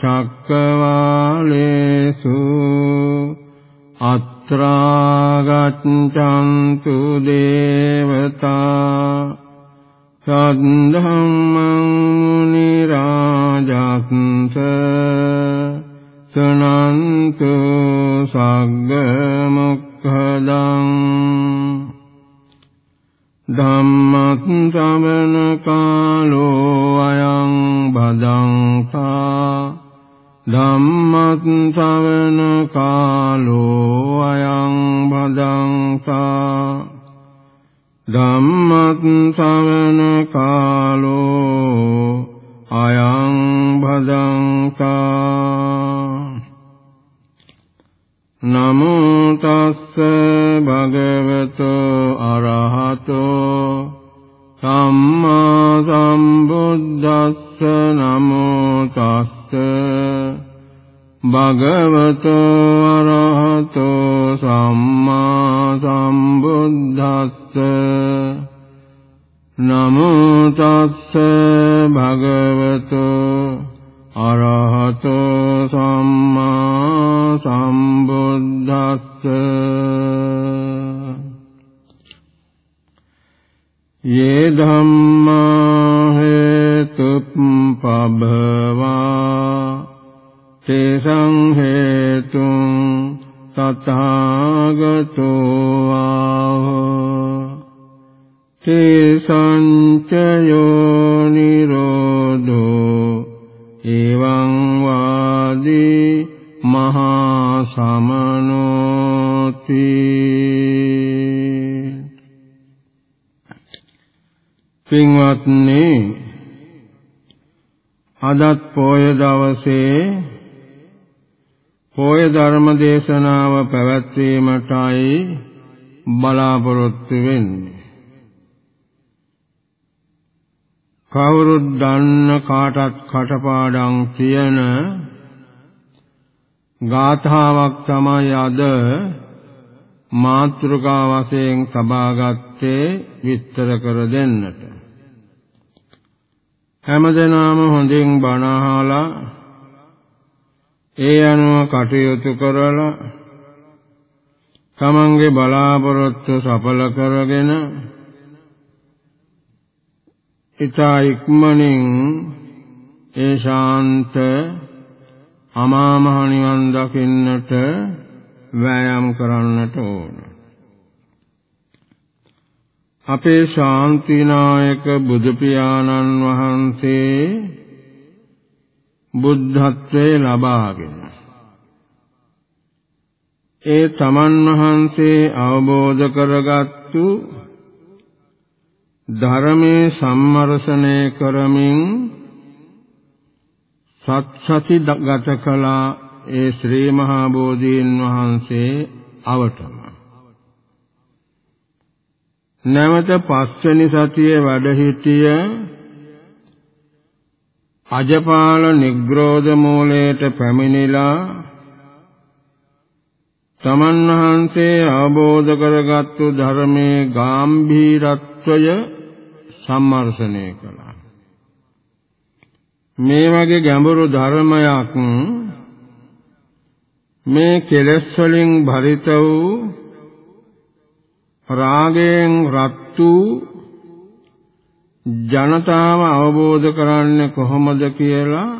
චක්කවාලේසු අත්‍රාගත්ත ධම්මත් සමන කාලෝ අයං බදංසා ධම්මත් සමන පින්වත්නි අදත් පොය දවසේ පොය ධර්ම දේශනාව පැවැත්වීමටයි බලාපොරොත්තු වෙන්නේ. කවුරුත් දන්න කාටත් කටපාඩම් කියන ගාථාවක් තමයි අද මාත්‍රිකා වශයෙන් සබාගත්තේ විස්තර කර දෙන්නට. හැමදෙනාම හොඳින් බණ අහලා ඒ අනුව කටයුතු කරලා තමන්ගේ බලාපොරොත්තු සඵල කරගෙන ඊතා ඉක්මනින් ඒ ශාන්ත අමා මහ නිවන් දකින්නට වෑයම් කරන්නට ඕන. අපේ ශාන්තිනායක බුදු පියාණන් වහන්සේ බුද්ධත්වයේ ලබාගෙන ඒ තමන් වහන්සේ අවබෝධ කරගත්තු ධර්මයේ සම්මර්ෂණය කරමින් සත්සති ගත කළා ඒ ශ්‍රී මහා බෝධීන් වහන්සේ අවටම. නැවත පස්වෙනි සතියේ වැඩ සිටිය අජපාල නිග්‍රෝධ මූලයට පැමිණිලා තමන් වහන්සේ අවබෝධ කරගත්තු ධර්මයේ ගාම්භීරත්වය සම්මර්ෂණය කළා. මේ වගේ ගැඹුරු ධර්මයක් මේ කෙලෙස් වලින් භරිත වූ රාගයෙන් රත් වූ ජනතාව අවබෝධ කරන්නේ කොහොමද කියලා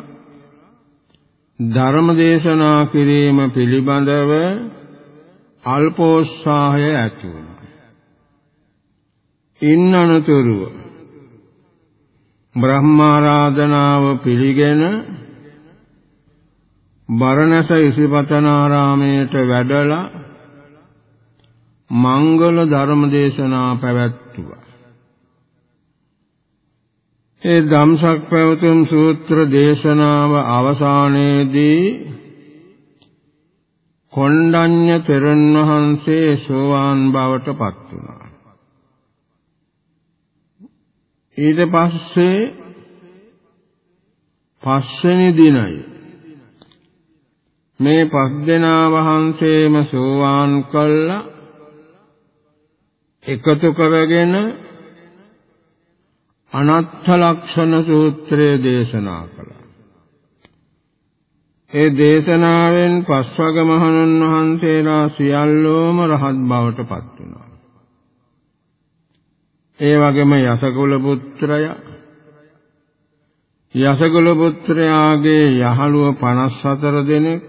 ධර්ම දේශනා කිරීම පිළිබඳව අල්පෝත්සාහය ඇති වුණා. ඉන්නනතුරුව බ්‍රහ්මාරාධනාව පිළිගෙන බරණැස ඉසිපතනාරාමයට වැඩලා මංගල ධර්ම දේශනා පැවැත්තුවා. ඒ ධම්සක් පැවතුම් සූත්‍ර දේශනාව අවසානයේදී කොණ්ඩඤ්ඤ තෙරණ වහන්සේ සෝවාන් බවට පත් වුණා. ඊට පස්සේ පස්වෙනි දිනයි මේ පස් දෙනා වහන්සේම සෝවාන් කළා එකතු කරගෙන අනත්ථ ලක්ෂණ සූත්‍රය දේශනා කළා. ඒ දේශනාවෙන් පස්වග මහණුන් වහන්සේලා සියල්ලෝම රහත් බවට පත් වුණා. ඒ වගේම යසකුල පුත්‍රය යසකුල පුත්‍රයාගේ යහළුව 54 දෙනෙක්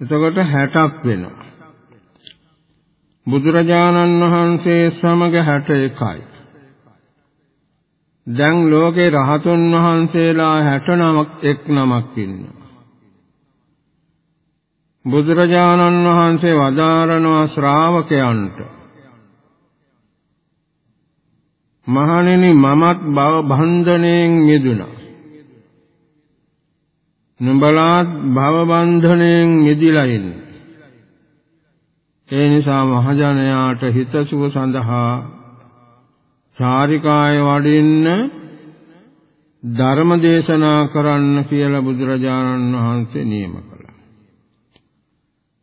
එතකොට 60ක් වෙනවා. බුදුරජාණන් වහන්සේ සමග 61යි. දැන් ලෝකේ රහතුන් වහන්සේලා 69ක් එක් නමක් ඉන්නවා. බුදුරජාණන් වහන්සේ වදාරනවා ශ්‍රාවකයන්ට මහණෙනි මමත් භව බන්ධණයෙන් මිදුණා. නුඹලාත් භව බන්ධණයෙන් මිදිලා ඉන්නේ. ඒ නිසා මහජනයාට හිතසුව සඳහා චාරිකාය වඩින්න ධර්ම දේශනා කරන්න කියලා බුදුරජාණන් වහන්සේ නියම කළා.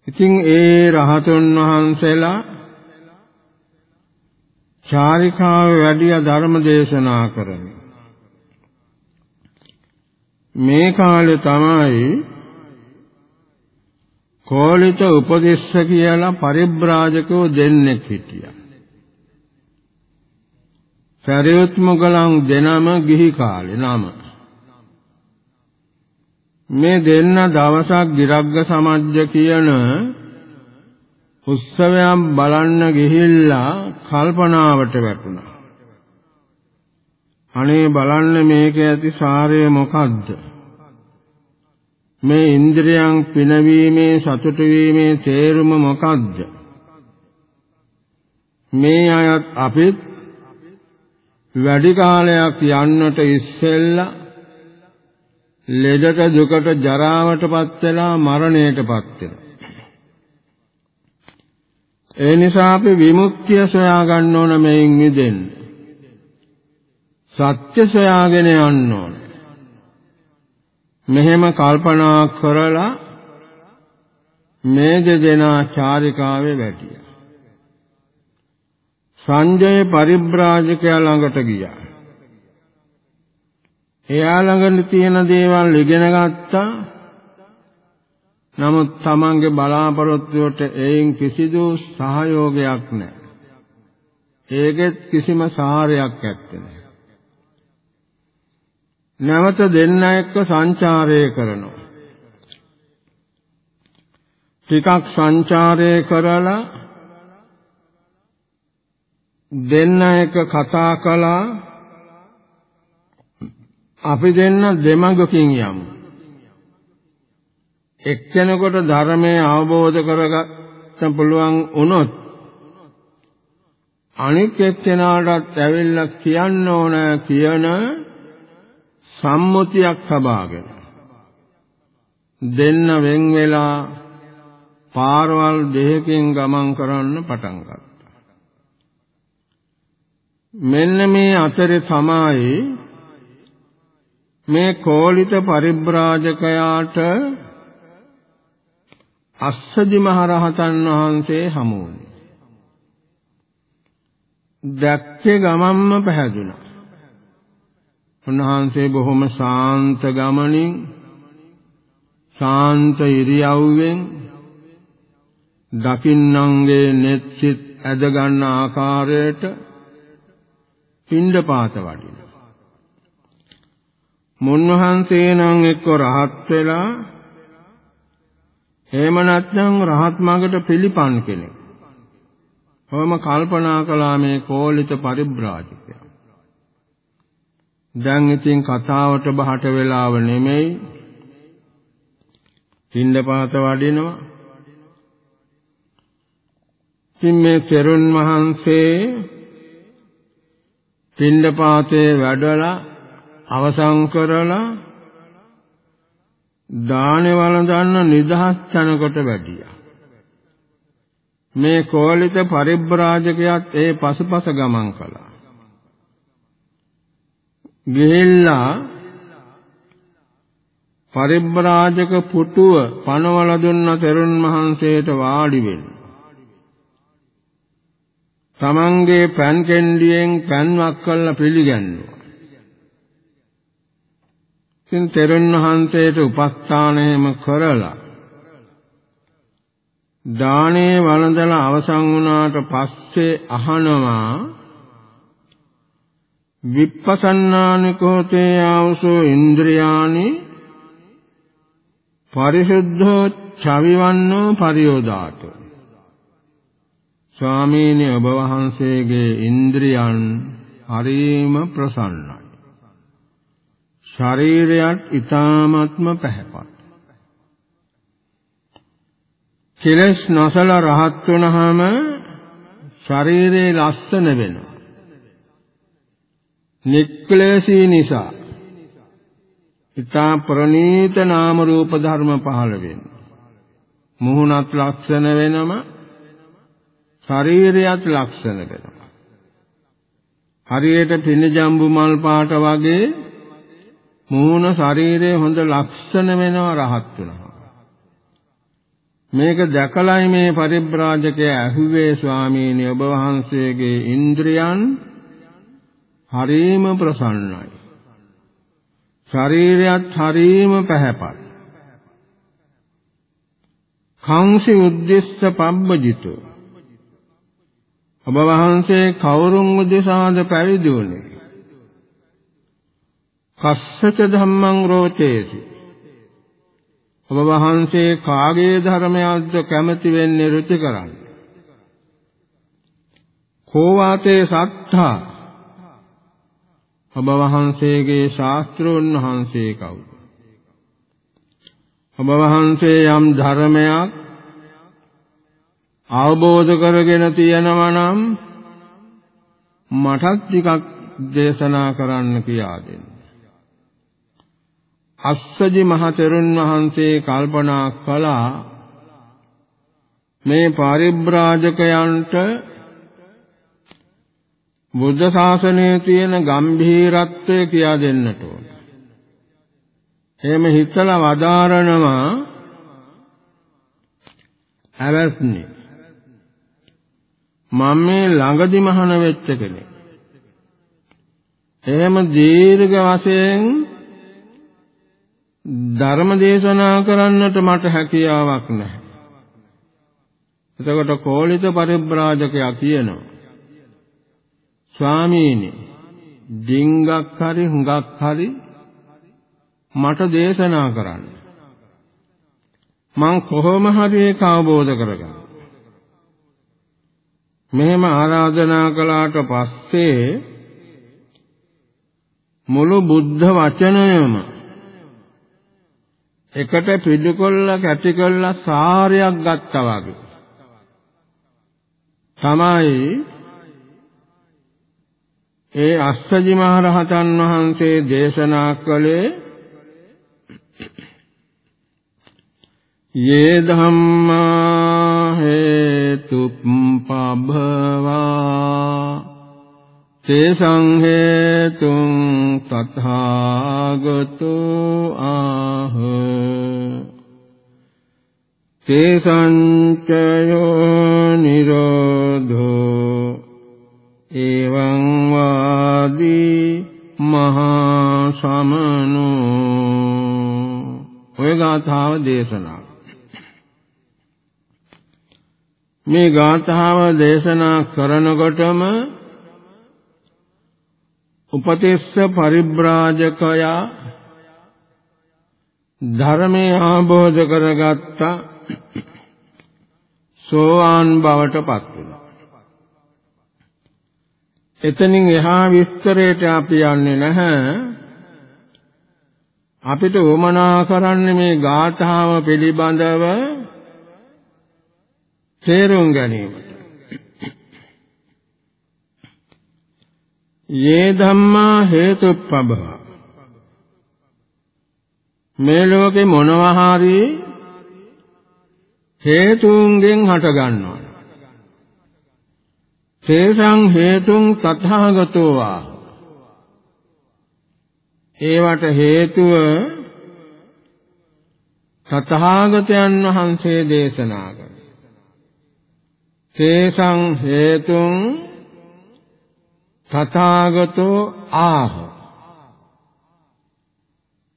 ඉතින් ඒ රහතන් වහන්සේලා චාරිකාවේ වැඩිය ධර්ම දේශනා කරමි. මේ කාලේ තමයි කෝලිත උපදේශ කියලා පරිබ්‍රාජකෝ දෙන්නෙක් හිටියා. සරියුත් මොගලන් දෙනම ගිහි කාලේ නම. මේ දෙන්න දවසක් ගිරග්ග සමජ්ජ කියන උත්සවයක් බලන්න ගිහිල්ලා කල්පනාවට වැටුණා. අනේ බලන්න මේක ඇති සාරය මොකද්ද? මේ ඉන්ද්‍රියන් පිනවීමේ සතුට වීමේ තේරුම මොකද්ද? මේ අයත් අපිත් වැඩි කාලයක් යන්නට ඉස්සෙල්ලා ලෙඩට දුකට ජරාවටපත් වෙලා මරණයටපත් වෙනවා. ඒ නිසා අපි විමුක්තිය සොයා ගන්න ඕන මේන් මිදෙන්න. සත්‍ය සොයාගෙන යන්න ඕන. මෙහෙම කල්පනා කරලා මේ දෙදෙනා චාරිකාවේ වැටියා. සංජය පරිබ්‍රාජකයා ළඟට ගියා. එයා ළඟ තියෙන දේවල් ඉගෙන ගත්තා. නමුත් Tamange බලාපොරොත්තුවට එයින් කිසිදු සහයෝගයක් නැහැ. ඒකෙත් කිසිම සාරයක් නැත්තේ. නැවත දෙන්න එක්ක සංචාරය කරනවා. ටිකක් සංචාරය කරලා දෙන්න එක කතා කළා අපි දෙන්න දෙමඟකින් යමු. එක්කෙනෙකුට ධර්මය අවබෝධ කරගන්න පුළුවන් වුණොත් අනික් එක්කෙනාටත් ඇවිල්ලා කියන්න ඕන කියන සම්මුතියක් සබාගෙන දෙන්න වෙන් වෙලා පාරවල් දෙකකින් ගමන් කරන්න පටන් ගත්තා. මෙන්න මේ අතරේ තමයි මේ කෝලිත පරිබ්‍රාජකයාට අස්සජි මහරහතන් වහන්සේ හමු වුණේ. දැක්කේ ගමම්ම පැහැදුනා. උන්වහන්සේ බොහොම ශාන්ත ගමනින් ශාන්ත ඉරියව්වෙන් දකින්නන්ගේ net සිත් ඇද ගන්න ආකාරයට පින්ඩපාත වඩිනවා. මුන්වහන්සේ නම් එක්ක රහත් වෙලා එහෙම නැත්නම් රහත් මාර්ගට පිළිපන් කෙනෙක්. කොහොම කල්පනා කළා මේ කෝලිත පරිබ්‍රාජකයා. දැන් ඉතින් කතාවට බහට වෙලාව නෙමෙයි. පින්දපාත වඩිනවා. ඉතින් මේ තෙරුන් වහන්සේ පින්දපාතේ වැඩලා අවසන් කරලා දානේ වළඳන්න නිදහස් තැනකට වැඩියා. මේ කෝලිත පරිබ්‍රාජකයාත් ඒ පසුපස ගමන් කළා. ගිහිල්ලා පරිබ්‍රාජක පුටුව පනවල දුන්න තෙරුන් වහන්සේට වාඩි වෙන්න. තමන්ගේ පෑන් කෙන්ඩියෙන් පෑන්වක් කරලා පිළිගන්නවා. ඉතින් තෙරුන් වහන්සේට උපස්ථානයම කරලා දානේ වළඳලා අවසන් වුණාට පස්සේ අහනවා විප්පසන්නානිකෝතේ ආවසෝ ඉන්ද්‍රියානි පරිසුද්ධෝ චවිවන්නෝ පරියෝදාත. ස්වාමීනි ඔබ වහන්සේගේ ඉන්ද්‍රියන් හරීම ප්‍රසන්නයි. ශරීරයත් ඊ타ත්ම පැහැපත්. කෙලස් නොසල රහත් වුණාම ශරීරේ ලස්සන වෙනවා. නික්ලේශී නිසා ඊතා ප්‍රණීත නාම රූප ධර්ම පහළ වෙනවා. මුහුණත් ලක්ෂණ වෙනම ශරීරයත් ලක්ෂණ වෙනවා. හරියට පින ජම්බු මල් පාට වගේ මුහුණ ශරීරයේ හොඳ ලක්ෂණ වෙනවා රහත් වෙනවා. මේක දැකලයි මේ පරිබ්‍රාජකයා ඇහුවේ ස්වාමීනි ඔබ වහන්සේගේ ඉන්ද්‍රියන් හරීම ප්‍රසන්නයි. ශරීරයත් හරීම පැහැපත්. කංසි උද්දේශ පබ්බජිතෝ ඔබ වහන්සේ කවුරුන් උදෙසාද පැවිදි වුනේ? කස්සච ධම්මං රෝචේති ඔබ වහන්සේ කාගේ ධර්මයක්ද කැමති වෙන්නේ රුචි කරන්නේ? කෝවාතේ සත්තා ඔබ වහන්සේගේ ශාස්ත්‍රෝන් වහන්සේ කවුද? ඔබ වහන්සේ යම් ධර්මයක් අවබෝධ කරගෙන තියෙනවා නම් මටත් ටිකක් දේශනා කරන්න කියා දෙන්න. අස්සජි මහ තෙරුන් වහන්සේ කල්පනා කළා මේ පරිබ්‍රාජකයන්ට බුද්ධ ශාසනයේ තියෙන ගම්භීරත්වය කියා දෙන්නට ඕන. එහෙම හිතලා වදාරනවා අවස්නි මම මේ ළඟදි මහාන වෙච්ච කෙනෙක්. එහෙම දීර්ඝ වශයෙන් ධර්ම දේශනා කරන්නට මට හැකියාවක් නැහැ. එතකොට කෝලිත පරිබ්‍රාජකයා කියනවා ස්වාමීනි ඩිංගක් හරි හුඟක් හරි මට දේශනා කරන්න. මං කොහොම හරි ඒක අවබෝධ කරගන්න. මෙහෙම ආරාධනා කළාට පස්සේ මුළු බුද්ධ වචනයම එකට පිළිකොල්ල කැටි කළා සාරයක් ගත්තා වගේ. තමයි ඒ අස්සජි මහ රහතන් වහන්සේ දේශනා කළේ යේ ධම්මා හේතුප්පභවා තේසං හේතුං තථාගතෝ ආහ තේසං චයෝ නිරෝධෝ එවං වාදී මහා සමනෝ ඔය ගාථාව දේශනා මේ ගාථාව දේශනා කරනකොටම උපතිස්ස පරිබ්‍රාජකයා ධර්මයේ ආબોධ කරගත්තා. සෝවාන් බවට පත් වුණා. එතනින් එහා විස්තරයට අපි යන්නේ නැහැ. අපිට උමනා කරන්නේ මේ ගාථාව පිළිබඳව තේරුම් ගැනීමට. යේ ධම්මා හේතුප්පබව මේ ලෝකේ මොනවා හරි හේතුන්ගෙන් හට ගන්නවා තේසං හේතුන් තථාගතෝ වා ඒවට හේතුව තථාගතයන් වහන්සේ දේශනා කළා තේසං හේතුන් තථාගතෝ ආහ.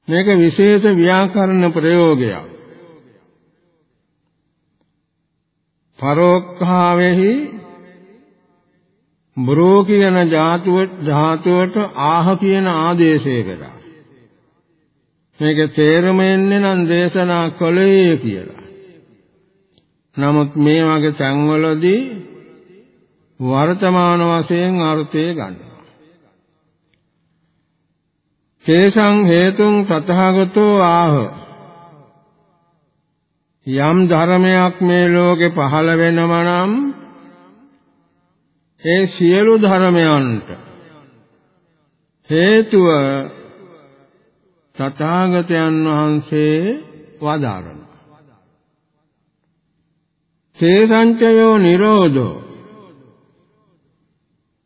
මේක විශේෂ ව්‍යාකරණ ප්‍රයෝගයක්. පරෝක්ඛාවෙහි බ්‍රෝ කියන ධාතුවට ආහ කියන ආදේශය කරා. මේක තේරුම එන්නේ නම් දේශනා කළේ කියලා. නමුත් මේ වගේ තැන්වලදී වර්තමාන වශයෙන් අර්ථය ගන්නවා. තේසං හේතුං තථාගතෝ ආහ. යම් ධර්මයක් මේ ලෝකේ පහළ වෙනම නම් ඒ සියලු ධර්මයන්ට හේතුව තථාගතයන් වහන්සේ වදාරන තේසංචයෝ නිරෝධෝ.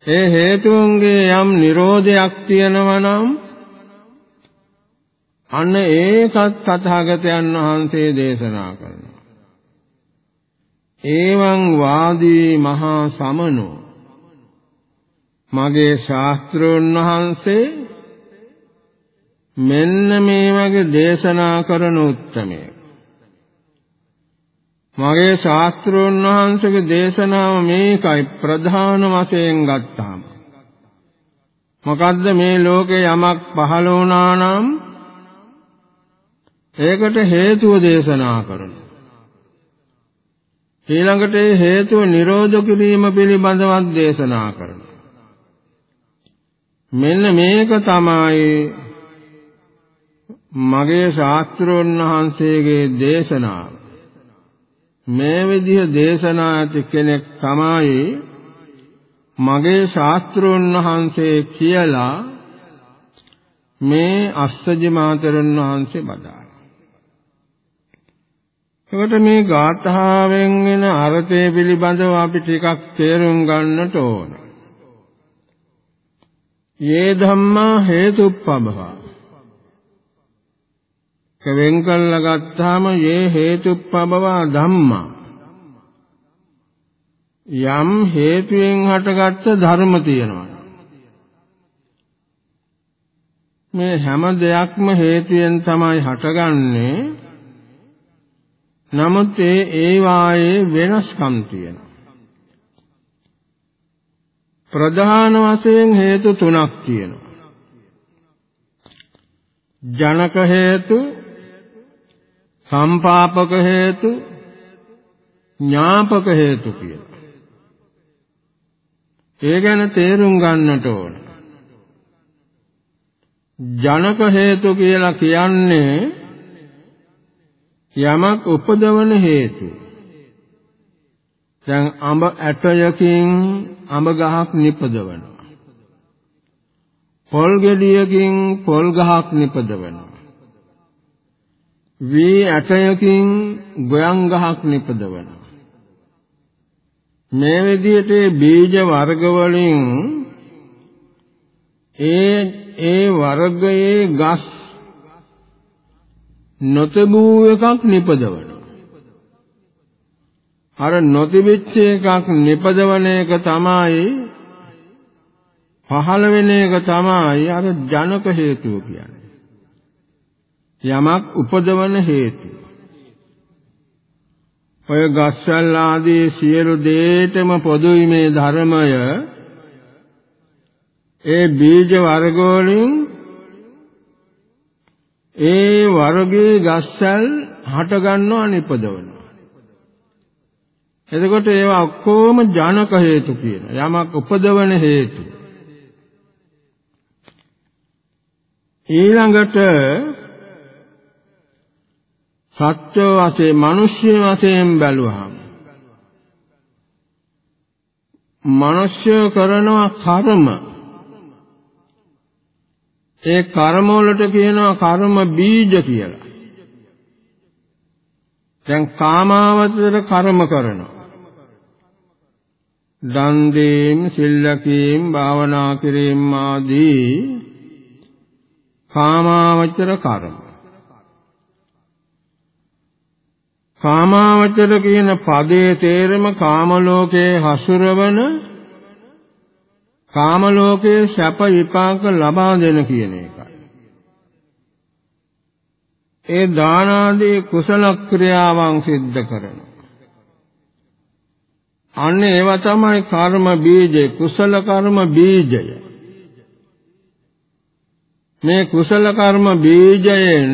ඒ හේතුන්ගේ යම් නිරෝධයක් තියෙනවා නම් අන්න ඒකත් තථාගතයන් වහන්සේ දේශනා කරනවා. ඒවං වාදී මහා සමනෝ. මගේ ශාස්ත්‍රෝන් වහන්සේ මෙන්න මේ වගේ දේශනා කරන උත්තමයෙක්. මගේ ශාස්ත්‍රෝන් වහන්සේගේ දේශනාව මේකයි ප්‍රධාන වශයෙන් ගත්තාම. මොකද්ද මේ ලෝකේ යමක් පහළ වුණා නම් ඒකට හේතුව දේශනා කරනවා ඊළඟට ඒ හේතුව නිරෝධ කිරීම පිළිබඳව දේශනා කරනවා මෙන්න මේක තමයි මගේ ශාස්ත්‍රෝන් වහන්සේගේ දේශනාව මේ විදිහ දේශනා ඇති කෙනෙක් තමයි මගේ ශාස්ත්‍රෝන් වහන්සේ කියලා මේ අස්සජි මාතරන් වහන්සේ බදාලා. එතකොට මේ ගාථාවෙන් එන අර්ථය පිළිබඳව අපි ටිකක් තේරුම් ගන්නට ඕන. යේ ධම්මා හේතුප්පබවා. වෙන් කළා ගත්තාම යේ හේතුප්පබවා ධම්මා. යම් හේතුයෙන් හටගත්ත ධර්ම තියෙනවා. මේ හැම දෙයක්ම හේතුයෙන් තමයි හටගන්නේ. නමුත් ඒ ඒ වායේ වෙනස්කම් තියෙනවා. ප්‍රධාන වශයෙන් හේතු තුනක් තියෙනවා ජනක හේතු සම්පාපක හේතු ඥාපක හේතු කියලා. ඒ ගැන තේරුම් ගන්නට ඕන. ජනක හේතු කියලා කියන්නේ යමක් උපදවන හේතු. දැන් අඹ ඇටයකින් අඹ ගහක් නිපදවනවා. පොල් ගෙඩියකින් පොල් ගහක් නිපදවනවා. වී ඇටයකින් ගොයන් ගහක් නිපදවනවා. මේ විදිහට බීජ වර්ග වලින් ඒ ඒ වර්ගයේ ගස් නොතබූ එකක් නිපදවනවා. අර නොතිබිච්ච එකක් නිපදවන එක තමයි පහළ වෙන එක තමයි අර ජනක හේතුව කියන්නේ. යමක් උපදවන හේතු. ඔය ගස්වැල් ආදී සියලු දේටම පොදුයි මේ ධර්මය. ඒ බීජ වර්ග වලින් ඒ වර්ගයේ ගස්වැල් හට ගන්නව නිපදවනවා. එතකොට ඒවා ඔක්කොම ජනක හේතු කියන යමක් උපදවන හේතු. ඊළඟට සත්‍ය වශයෙන් මිනිස්ය වශයෙන් බැලුවහම මිනිස්ය කරන කර්ම ඒ කර්ම වලට කියනවා කර්ම බීජ කියලා. දැන් කාමාවචර කර්ම කරනවා. දන් දීම්, සිල්ලකීම්, භාවනා කිරීම ආදී කාමාවචර කර්ම. කාමාවචර කියන පදයේ තේරම කාම ලෝකයේ හසුරවන කාම ලෝකයේ සැප විපාක ලබා දෙන කියන එකයි. ඒ දාන ආදී කුසල ක්‍රියාවන් සිද්ධ කරන. අන්න ඒවා තමයි කර්ම බීජය කුසල කර්ම බීජය. මේ කුසල කර්ම බීජයෙන්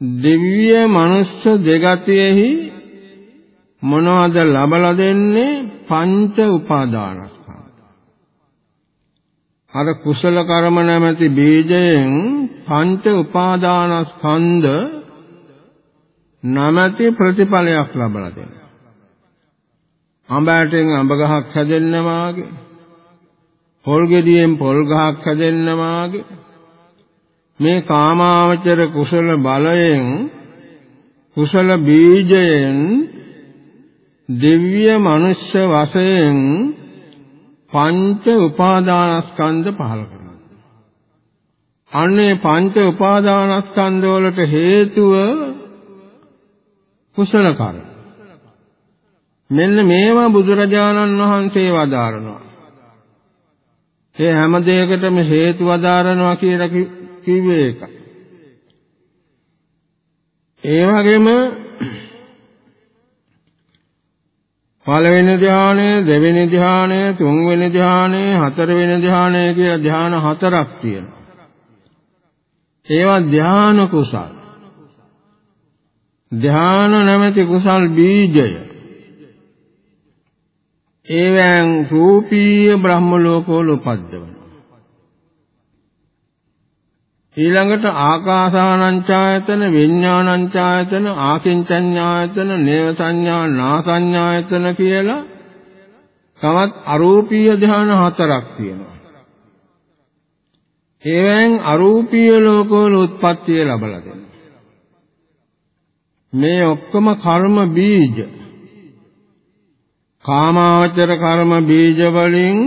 දිව්‍ය මනුෂ්‍ය දෙගතියෙහි මොනවද ලබලා දෙන්නේ පංච උපාදානස්කන්ධ. අර කුසල කර්ම නැමැති බීජයෙන් පංච උපාදානස්කන්ධ නැමැති ප්‍රතිඵලයක් ලබලා දෙනවා. අඹ ඇටෙන් අඹ ගහක් හැදෙන්න වාගේ පොල් ගෙඩියෙන් පොල් ගහක් හැදෙන්න වාගේ මේ කාමාවචර කුසල බලයෙන් කුසල බීජයෙන් දිව්‍ය මනුෂ්‍ය වශයෙන් පංච උපාදානස්කන්ධ පහල කරනවා. අන්නේ පංච උපාදානස්කන්ධ වලට හේතුව කුසල කර්ම. මෙන්න මේවා බුදුරජාණන් වහන්සේ වදාරනවා. ඒ හැම දෙයකටම හේතු වදාරනවා කියලා කිව්වේ ඒකයි. ඒ වගේම පළවෙනි ධානය, දෙවෙනි ධානය, තුන්වෙනි ධානය, හතරවෙනි ධානය කියලා ධාන හතරක් තියෙනවා. ඒවා ධාන කුසල්. ධාන නැමැති කුසල් බීජය. ඒවෙන් රූපීය බ්‍රහ්ම ලෝකවල උපද්දවන. ඊළඟට ආකාසානංචායතන විඥානංචායතන ආකින්චඤ්ඤායතන නේව සංඥා නාසඤ්ඤායතන කියලා තවත් අරූපීය ධ්‍යාන හතරක් තියෙනවා. ඒවෙන් අරූපීය ලෝකවල උත්පත්තිය ලැබලා දෙනවා. මේ ඔක්කොම කර්ම බීජ. කාමාවචර කර්ම බීජ වලින්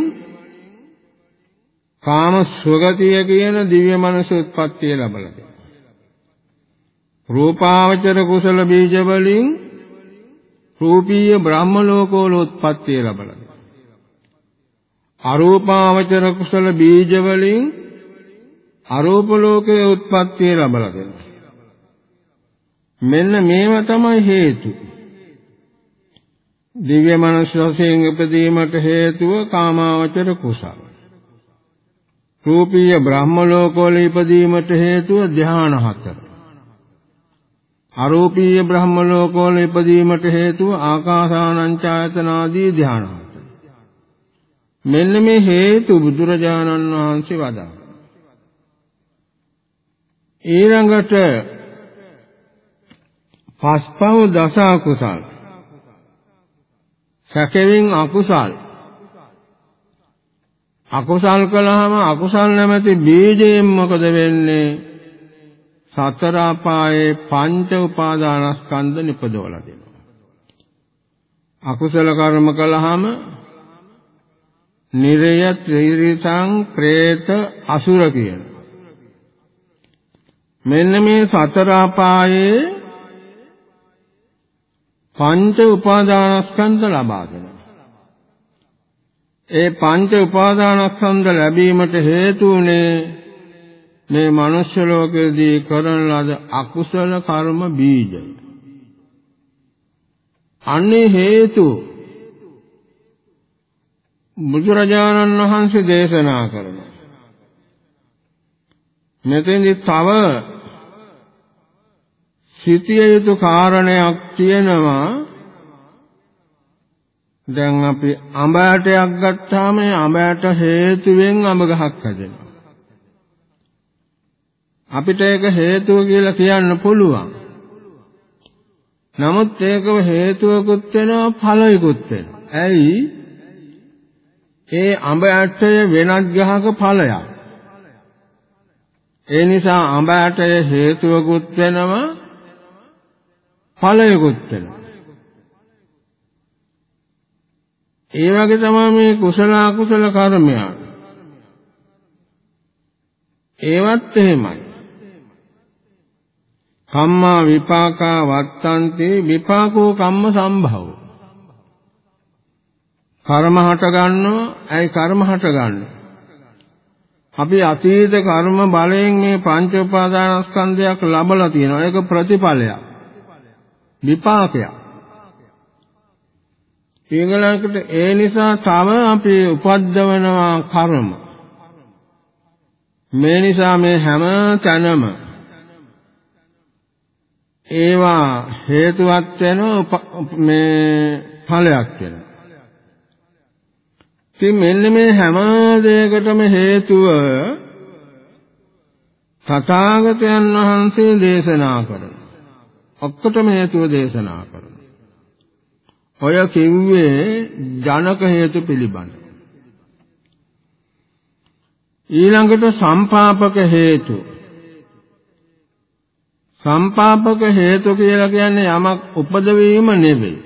කාම සුගතිය කියන දිව්‍ය මනස උත්පත්තිය ලැබලා තියෙනවා. රූපාවචර කුසල බීජ වලින් රූපීය බ්‍රහ්ම ලෝකවල උත්පත්තිය ලැබලා තියෙනවා. අරූපාවචර කුසල බීජ වලින් අරූප ලෝකයේ උත්පත්තිය ලැබලා තියෙනවා. මෙන්න මේවා තමයි හේතු. දිව්‍ය මනස වශයෙන් උපදීමට හේතුව කාමාවචර කුසල. රූපීය බ්‍රහ්ම ලෝකවල ඉපදීමට හේතුව ධ්‍යාන හතර. අරූපීය බ්‍රහ්ම ලෝකවල ඉපදීමට හේතුව ආකාසානංචායතන ආදී ධ්‍යාන හතර. මෙන්න මේ හේතු බුදුරජාණන් වහන්සේ වදා. ඊළඟට පස්පව දස අකුසල් සැකෙමින් අකුසල් අකුසල් කළාම අකුසල් නැමැති බීජයෙන් මොකද වෙන්නේ? සතර අපායේ පංච උපාදානස්කන්ධ නිපදවලා දෙනවා. අකුසල කර්ම කළාම නිරය ත්‍රිරිසං പ്രേත අසුර කියන මෙන්න මේ සතර අපායේ පංච උපාදානස්කන්ධ ලබා දෙනවා. ඒ පංච උපාදානස්කන්ධ ලැබීමට හේතු උනේ මේ මනුෂ්‍ය ලෝකයේදී කරන ලද අකුසල කර්ම බීජය. අන්නේ හේතු බුදුරජාණන් වහන්සේ දේශනා කරනවා. මෙතෙන්දි තව සිටිය යුතු කාරණයක් තියෙනවා දැන් අපි අඹ ඇටයක් ගත්තාම අඹ ඇට හේතුවෙන් අඹ ගහක් හැදෙනවා. අපිට ඒක හේතුව කියලා කියන්න පුළුවන්. නමුත් ඒකව හේතුවකුත් වෙනවා ඵලයකුත් වෙනවා. ඇයි? ඒ අඹ ඇටය වෙනත් ගහක ඵලයක්. ඒ නිසා අඹ ඇටය හේතුවකුත් වෙනවා ඵලයකුත් වෙනවා. ඒ වගේ තමයි මේ කුසල අකුසල කර්මයන්. ඒවත් එහෙමයි. කම්මා විපාකා වත්තන්ති විපාකෝ කම්ම සම්භව. කර්ම හට ගන්නවා. ඇයි කර්ම හට ගන්නවා? අපි අතීත කර්ම බලයෙන් මේ පංච උපාදානස්කන්ධයක් ලබලා තියෙනවා. ඒක ප්‍රතිඵලයක්. විපාකයක්. ඊළඟට ඒ නිසා තව අපි උපද්දවනවා කර්ම. මේ නිසා මේ හැම තැනම ඒවා හේතුවත් වෙන මේ ඵලයක් වෙනවා. ඉතින් මෙන්න මේ හැම දෙයකටම හේතුව තථාගතයන් වහන්සේ දේශනා කරන. ඔක්කොටම හේතුව දේශනා කරන. ඔය කිව්වේ ජනක හේතු පිළිබඳ. ඊළඟට සම්පාපක හේතු සම්පාපක හේතු කියලා කියන්නේ යමක් උපදවීම නෙවෙයි.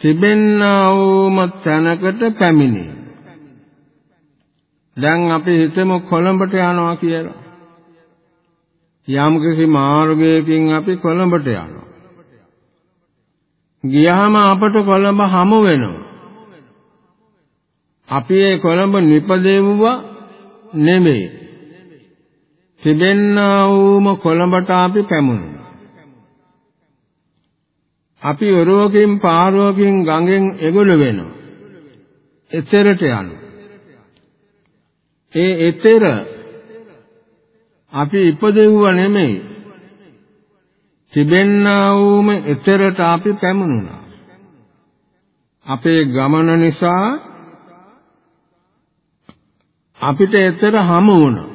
තිබෙන්නා වූම තැනකට පැමිණේ. දැන් අපි හිතමු කොළඹට යනවා කියලා. යම්කිසි මාර්ගයකින් අපි කොළඹට යනවා. ගියාම අපට කොළඹ හමු වෙනවා. අපි ඒ කොළඹ නිපදෙව්වා නෙමෙයි. තිබෙන්නා වූම කොළඹට අපි පැමුණුණා. අපි ඔරුවකින් පාරුවකින් ගඟෙන් එගොඩ වෙනවා. එතරට යනවා. ඒ එතර අපි ඉපදෙව්ව නෙමෙයි. තිබෙන්නා වූම එතරට අපි පැමුණුණා. අපේ ගමන නිසා අපිට එතර හමු වුණා.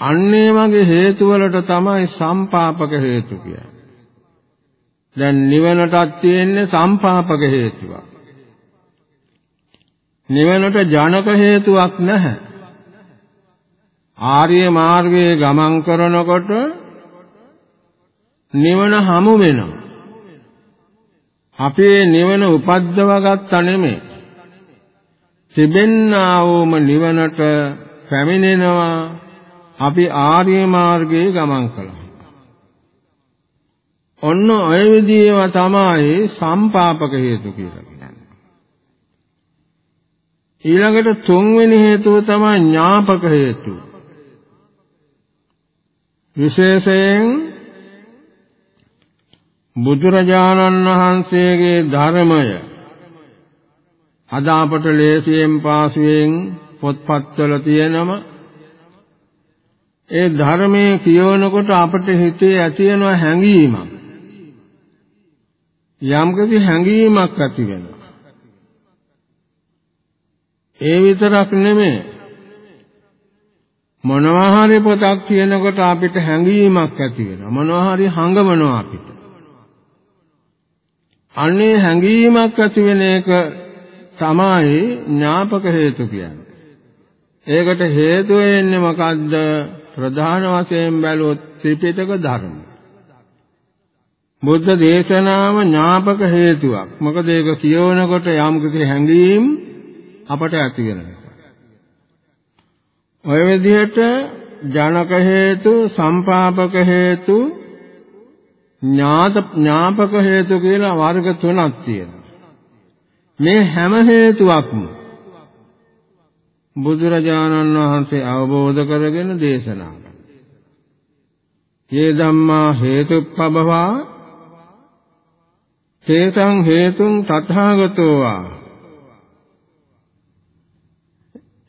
අන්නේ වගේ හේතු වලට තමයි සම්පාපක හේතු කියන්නේ. දැන් නිවනටත් තියෙන්නේ සම්පාපක හේතුවක්. නිවනට ජනක හේතුවක් නැහැ. ආර්ය මාර්ගයේ ගමන් කරනකොට නිවන හමු වෙනවා. අපේ නිවන උපද්දව ගත්තා නෙමෙයි. තිබෙන්නා වූම නිවනට පැමිණෙනවා අපි ආර්ය මාර්ගයේ ගමන් කළා. ඔන්න ඔය විදිහේව තමයි සම්පාපක හේතු කියලා කියන්නේ. ඊළඟට තුන්වෙනි හේතුව තමයි ඥාපක හේතු. විශේෂයෙන් බුදුරජාණන් වහන්සේගේ ධර්මය අද අපට ලේසියෙන් පාසුවෙන් පොත්පත්වල තියෙනම ඒ ධර්මයේ කියවනකොට අපට හිතේ ඇති වෙන හැඟීමක් යම්කිසි හැඟීමක් ඇති වෙනවා. ඒ විතරක් නෙමෙයි. මොනවා හරි පොතක් කියනකොට අපිට හැඟීමක් ඇති වෙනවා මොනවා හරි හඟවනවා අපිට අනේ හැඟීමක් ඇති වෙන එක තමයි ඥාපක හේතු කියන්නේ ඒකට හේතුව වෙන්නේ මොකද්ද ප්‍රධාන වශයෙන් බැලුවොත් ත්‍රිපිටක ධර්ම. බුද්ධ දේශනාව ඥාපක හේතුවක්. මොකද ඒක කියවනකොට යම් කිසි හැඟීම් අපට ඇති වෙනවා. ඔය විදිහට ජනක හේතු, සම්පාපක හේතු, ඥාත ඥාපක හේතු කියලා වර්ග තුනක් තියෙනවා. මේ හැම හේතුවක්ම බුදුරජාණන් වහන්සේ අවබෝධ කරගෙන දේශනා කළා. "යේ ධම්මා හේතුප්පබවා තේසං හේතුං තථාගතෝ වා"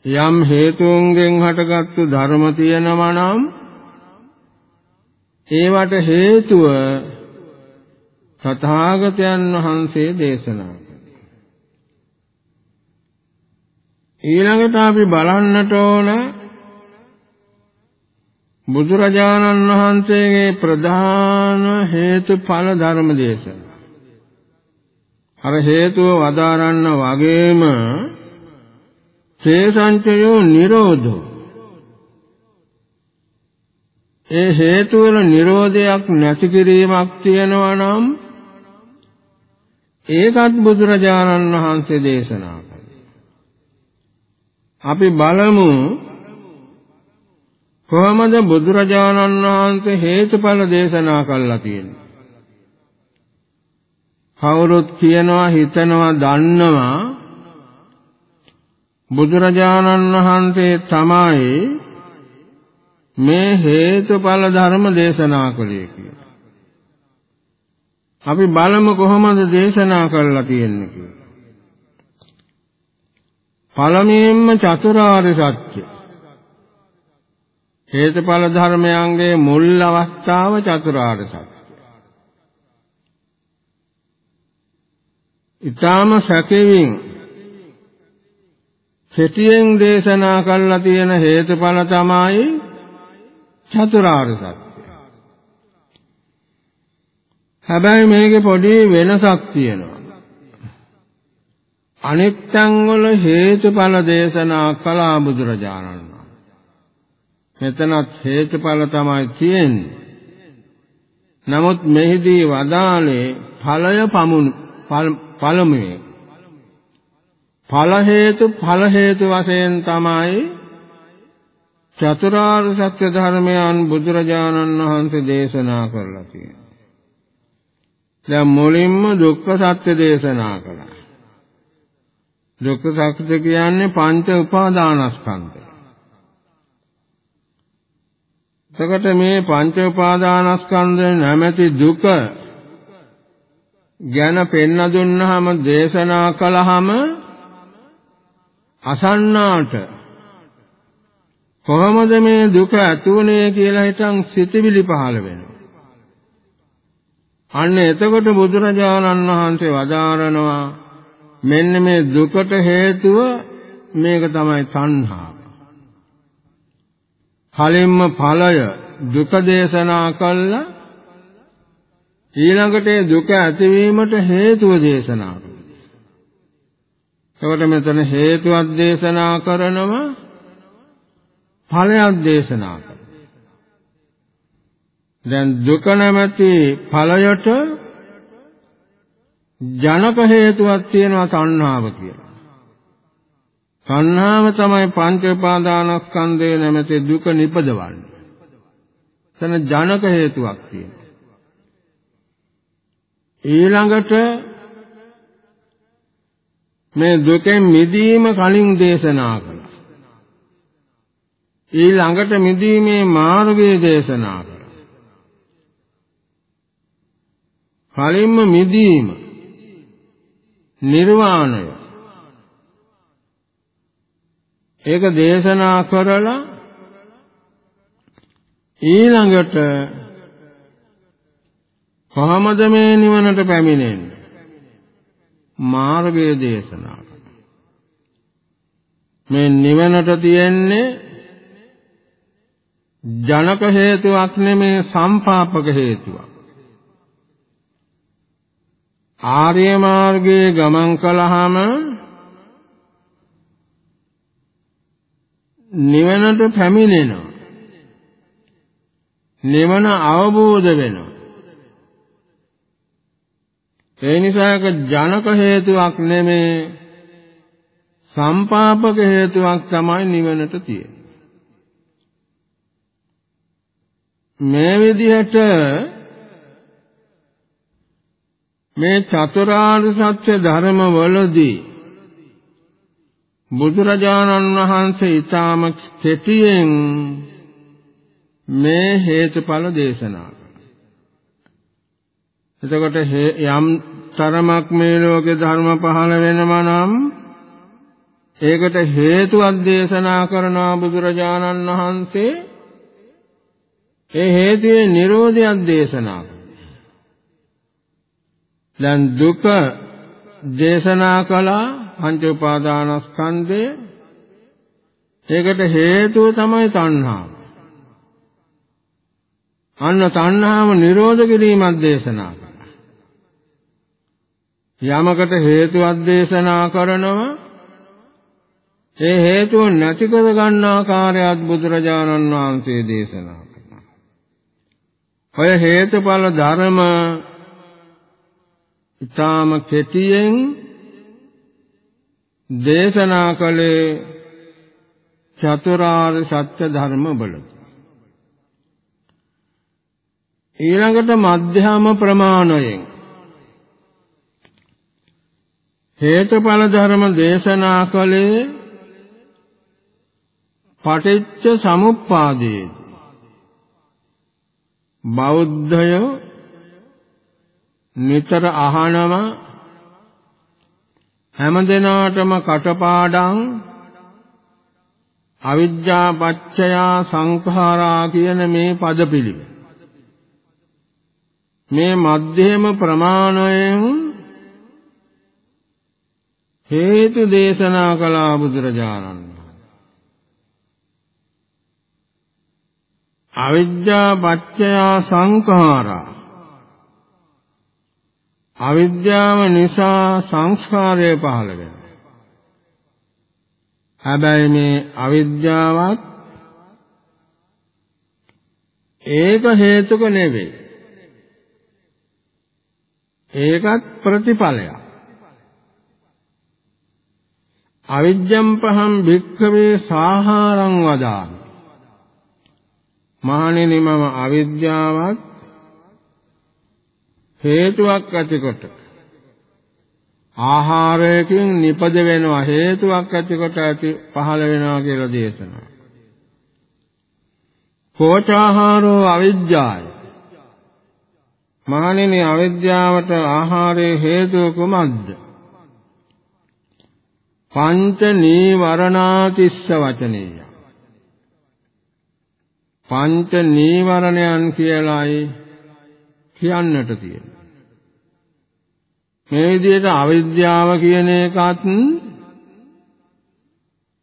යම් හේතුන්ගෙන් හටගත්තු ධර්ම තියෙනවා නම් ඒවට හේතුව තථාගතයන් වහන්සේ දේශනා ඊළඟට අපි බලන්නට ඕන බුදුරජාණන් වහන්සේගේ ප්‍රධාන හේතුඵල ධර්ම දේශනා. අර හේතුව වදාරන්න වගේම ශේසංචයෝ නිරෝධෝ ඒ හේතු වල නිරෝධයක් නැති කිරීමක් තියෙනවා නම් ඒකත් බුදුරජාණන් වහන්සේ දේශනා අපි බලමු කොහොමද බුදුරජාණන් වහන්සේ හේතුඵල දේශනා කළා තියෙන්නේ. කවුරුත් කියනවා හිතනවා දන්නවා බුදුරජාණන් වහන්සේ තමයි මේ හේතුඵල ධර්ම දේශනා කළේ කියලා. අපි බලමු කොහොමද දේශනා කරලා තියෙන්නේ කියලා. පළමුවෙන්ම චතුරාර්ය සත්‍ය. හේතුඵල ධර්මයන්ගේ මුල් අවස්ථාව චතුරාර්ය සත්‍ය. ඊටාම සැකෙමින් කෙටියෙන් දේශනා කළා තියෙන හේතුඵල තමයි චතුරාර්ය සත්‍ය. හැබැයි මේකේ පොඩි වෙනසක් තියෙනවා. අනෙක් තැන්වල හේතුඵල දේශනා කළා බුදුරජාණන් මෙතනත් හේතුඵල තමයි තියෙන්නේ. නමුත් මෙහිදී වදාළේ ඵලය පමුණු පළමුවේ ඵල හේතු ඵල හේතු වශයෙන් තමයි චතුරාර්ය සත්‍ය ධර්මයන් බුදුරජාණන් වහන්සේ දේශනා කරලා තියෙනවා. දැන් මුලින්ම දුක්ඛ සත්‍ය දේශනා කළා. දුක්ඛ සත්‍ය කියන්නේ පංච උපාදානස්කන්ධය. එතකොට මේ පංච උපාදානස්කන්ධ නැමැති දුක ගැන පෙන්න දුන්නාම දේශනා කළාම අසන්නාට කොහොමද මේ දුක ඇතුනේ කියලා හිතන් සිතවිලි පහළ වෙනවා. අන්න එතකොට බුදුරජාණන් වහන්සේ වදාරනවා මෙන්න මේ දුකට හේතුව මේක තමයි තණ්හාව. කලින්ම ඵලය දුක දේශනා කළා ඊළඟට දුක ඇතිවීමට හේතුව දේශනා කරනවා. එතකොට මෙතන හේතුවක් දේශනා කරනවා ඵලයක් දේශනා කරනවා. දැන් දුක නැමැති ඵලයට ජනක හේතුවක් තියෙනවා තණ්හාව කියලා. තණ්හාව තමයි පංච උපාදානස්කන්ධය නැමැති දුක නිපදවන්නේ. එතන ජනක හේතුවක් තියෙනවා. ඊළඟට මේ දුකෙන් මිදීම කලින් දේශනා කළා. ඊළඟට මිදීමේ මාර්ගය දේශනා කළා. කලින්ම මිදීම නිර්වාණය ඒක දේශනා කරලා ඊළඟට කොහොමද මේ නිවනට පැමිණෙන්නේ? මාර්ගය දේශනා මේ නිවනට තියෙන්නේ ජනක හේතුවක් නෙමේ සම්පාපක හේතුවක්. ආර්ය මාර්ගයේ ගමන් කළාම නිවනට පැමිණෙනවා. නිවන අවබෝධ වෙනවා. ඒ නිසාක ජනක හේතුවක් නෙමේ සම්පාපක හේතුවක් තමයි නිවනට තියෙන්නේ. මේ විදිහට මේ චතුරාර්ය සත්‍ය ධර්ම වලදී බුදුරජාණන් වහන්සේ ඊටාම කෙටියෙන් මේ හේතුඵල දේශනා එතකොට යම් තරමක් මේ ලෝකේ ධර්ම පහළ වෙනවා නම් ඒකට හේතුවක් දේශනා කරනවා බුදුරජාණන් වහන්සේ. ඒ හේතුවේ Nirodhayak දේශනා දැන් දුක දේශනා කළා පංච උපාදානස්කන්ධය. ඒකට හේතුව තමයි තණ්හාව. අන්න තණ්හාව නිරෝධ කිරීමක් දේශනා යමකට හේතුවක් දේශනා කරනවා ඒ හේතුව නැති කර ගන්න ආකාරයත් බුදුරජාණන් වහන්සේ දේශනා කරනවා. ඔය හේතුඵල ධර්ම ඊටාම කෙටියෙන් දේශනා කළේ චතුරාර්ය සත්‍ය ධර්ම වල. ඊළඟට මධ්‍යම ප්‍රමාණයෙන් හේතුඵල ධර්ම දේශනා කළේ පටිච්ච සමුප්පාදයේ. බෞද්ධය නිතර අහනම හැමදෙනාටම කටපාඩම් අවිද්‍යා පච්චයා සංඛාරා කියන මේ පදපිළිවෙල. මේ මධ්‍යම ප්‍රමාණයෙන් හේතු දේශනා කළා බුදුරජාණන් අවිද්‍යා පච්චයා සංඛාරා අවිද්‍යාව නිසා සංස්කාරය පහළ වෙනවා. හැබැයි මේ අවිද්‍යාවත් ඒක හේතුක නෙවෙයි. ඒකත් ප්‍රතිඵලයක්. අවිජ්ජම් පහම් භික්ඛවේ සාහාරං වදාමි. මහණෙනි මම අවිද්‍යාවත් හේතුවක් ඇතිකොට ආහාරයෙන් නිපද වෙනවා හේතුවක් ඇතිකොට ඇති පහළ වෙනවා කියලා දේශනා. කෝචාහාරෝ අවිජ්ජාය. මහණෙනි අවිද්‍යාවට ආහාරයේ හේතුව කුමක්ද? පංච නීවරණාතිස්ස වචනේය. පංච නීවරණයන් කියලායි කියන්නට තියෙනවා. මේ විදිහට අවිද්‍යාව කියන එකත්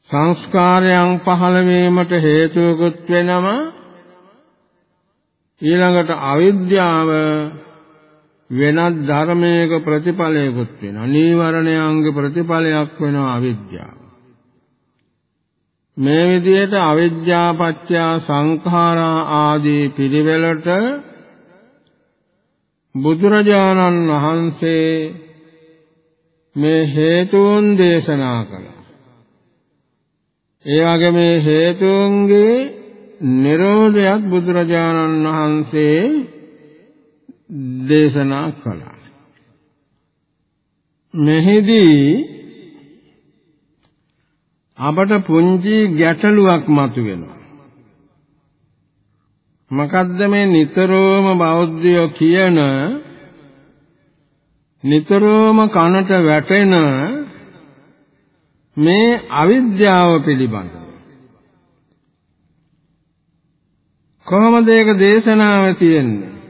සංස්කාරයන් පහළ වීමට හේතුවකුත් වෙනම ඊළඟට අවිද්‍යාව වෙනත් ධර්මයක ප්‍රතිඵලයකුත් වෙනවා. නීවරණයන්ගේ ප්‍රතිඵලයක් වෙනවා අවිද්‍යාව. මේ විදිහට අවිද්‍යා පත්‍ය සංඛාරා ආදී පිළිවෙලට බුදුරජාණන් වහන්සේ මේ හේතුන් දේශනා කළා. ඒ වගේ මේ හේතුන්ගේ නිරෝධයක් බුදුරජාණන් වහන්සේ දේශනා කළා. මෙහිදී අපට පුංචි ගැටලුවක් මතුවෙනවා. මොකද්ද මේ නිතරම බෞද්ධයෝ කියන නිතරම කනට වැටෙන මේ අවිද්‍යාව පිළිබඳ කොහොමද ඒක දේශනාවේ තියෙන්නේ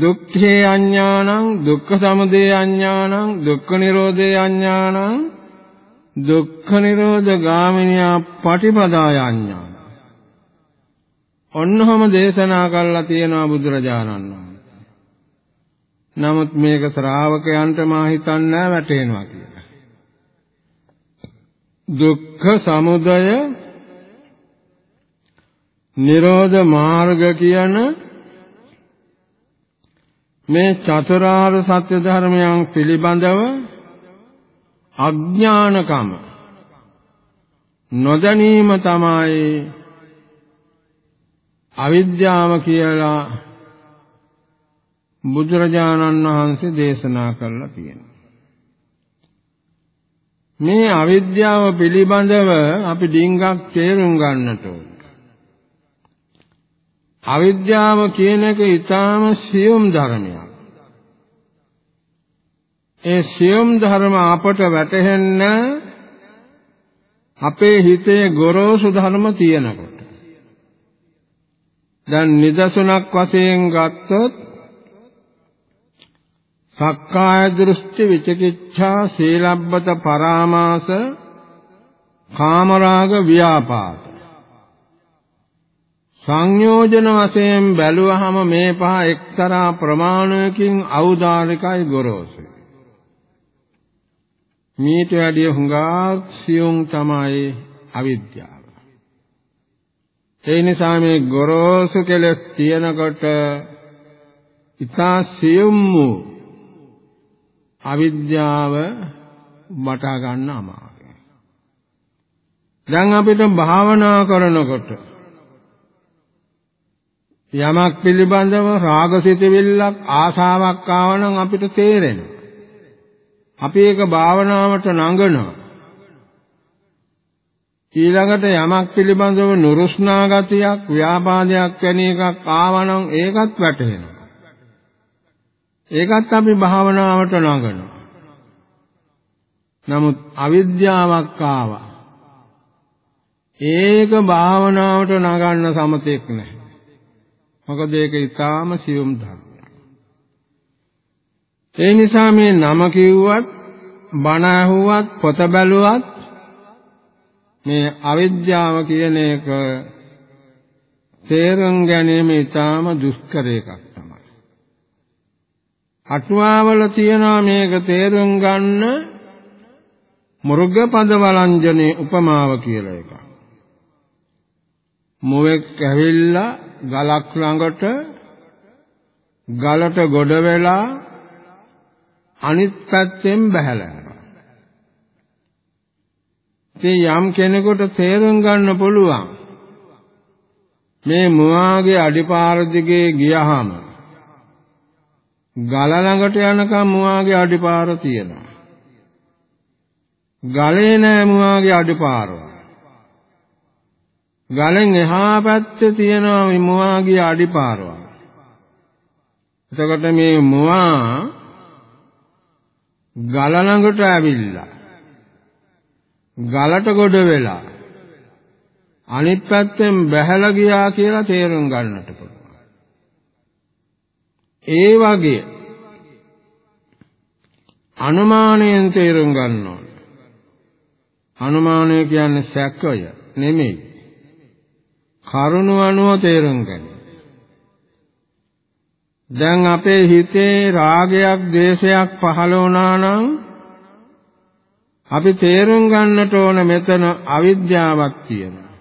දුක්ඛේ අඥානං දුක්ඛ සමුදය අඥානං දුක්ඛ නිරෝධේ අඥානං දුක්ඛ නිරෝධ ගාමිනියා පටිපදාය අඥාන ඔන්නෝම දේශනා කළා තියෙනවා බුදුරජාණන් වහන්සේ. නමුත් මේක ශ්‍රාවකයන්ට මා හිතන්නේ වැටෙනවා කියලා. දුක්ඛ සමුදය නිරෝධ මාර්ග කියන මේ චතුරාර්ය සත්‍ය ධර්මයන් පිළිබඳව අඥානකම නොදැනීම තමයි අවිද්‍යාව කියලා බුදුරජාණන් වහන්සේ දේශනා කරලා තියෙනවා. මේ අවිද්‍යාව පිළිබඳව අපි ඩිංගක් තේරුම් ගන්නට ඕන. අවිද්‍යාව කියන එක ඊටාම සියුම් ධර්මයක්. ඒ සියුම් ධර්ම අපට වැටහෙන්න අපේ හිතේ ගොරෝසු ධර්ම තියෙනකොට දැන් නිදසුනක් වශයෙන් ගත්තොත් සක්කාය දෘෂ්ටි විචිකිච්ඡා සීලබ්බත පරාමාස කාමරාග ව්‍යාපාද සංයෝජන වශයෙන් බැලුවහම මේ පහ එක්තරා ප්‍රමාණයකින් ඖදාරිකයි ගොරෝසුයි මීට වැඩිය හුඟක් සියුම් තමයි අවිද්‍යාව ඒ නිසා මේ ගොරෝසු කෙලස් තියෙනකොට ඉතා සියුම් වූ අවිද්‍යාව වටා ගන්න අමාරුයි. දැන් අපිට භාවනා කරනකොට යමක් පිළිබඳව රාගසිතවිල්ලක් ආසාවක් ආවනම් අපිට තේරෙනවා. අපි ඒක භාවනාවට නඟනවා. ඊළඟට යමක් පිළිබඳව නුරුස්නා ගතියක්, ව්‍යාපාදයක් වැනි එකක් ආවනම් ඒකත් වැටහෙනවා. ඒකත් අපි භාවනාවට නඟනවා. නමුත් අවිද්‍යාවක් ආවා. ඒක භාවනාවට නගන්න සමතෙක් නැහැ. මොකද ඒක ඊටාම සියුම් ධර්මයක්. ඒ නිසා මේ නම කිව්වත්, බණ ඇහුවත්, පොත බැලුවත් මේ අවිද්‍යාව කියන එක තේරුම් ගැනීම ඊටාම දුෂ්කර එකක් තමයි. අටුවාවල තියනවා මේක තේරුම් ගන්න මුර්ගපද වළංජනේ උපමාව කියලා එකක්. මුවෙක් ඇවිල්ලා ගලක් ළඟට ගලට ගොඩ වෙලා අනිත් පැත්තෙන් බහැලා යනවා. ඉතින් යම් කෙනෙකුට තේරුම් ගන්න පුළුවන් මේ මුවාගේ අඩිපාර දිගේ ගියහම ගල ළඟට යනකම් මුවාගේ අඩිපාර තියෙනවා. ගලේ නෑ මුවාගේ අඩිපාරවල්. ගලෙන් එහා පැත්තේ තියෙනවා මේ මුවාගේ අඩිපාරවල්. එතකොට මේ මුවා ගල ළඟට ඇවිල්ලා ගලට ගොඩ වෙලා අනිත් පැත්තෙන් බැහැලා ගියා කියලා තේරුම් ගන්නට පුළුවන්. ඒ වගේ අනුමානයෙන් තේරුම් ගන්න ඕන. අනුමානය කියන්නේ සැකය නෙමෙයි. කරුණ අනුව තේරුම් ගන්න. දැන් අපේ හිතේ රාගයක්, ද්වේෂයක් පහළ වුණා නම් අපි තේරුම් ගන්නට ඕන මෙතන අවිද්‍යාවක් තියෙනවා.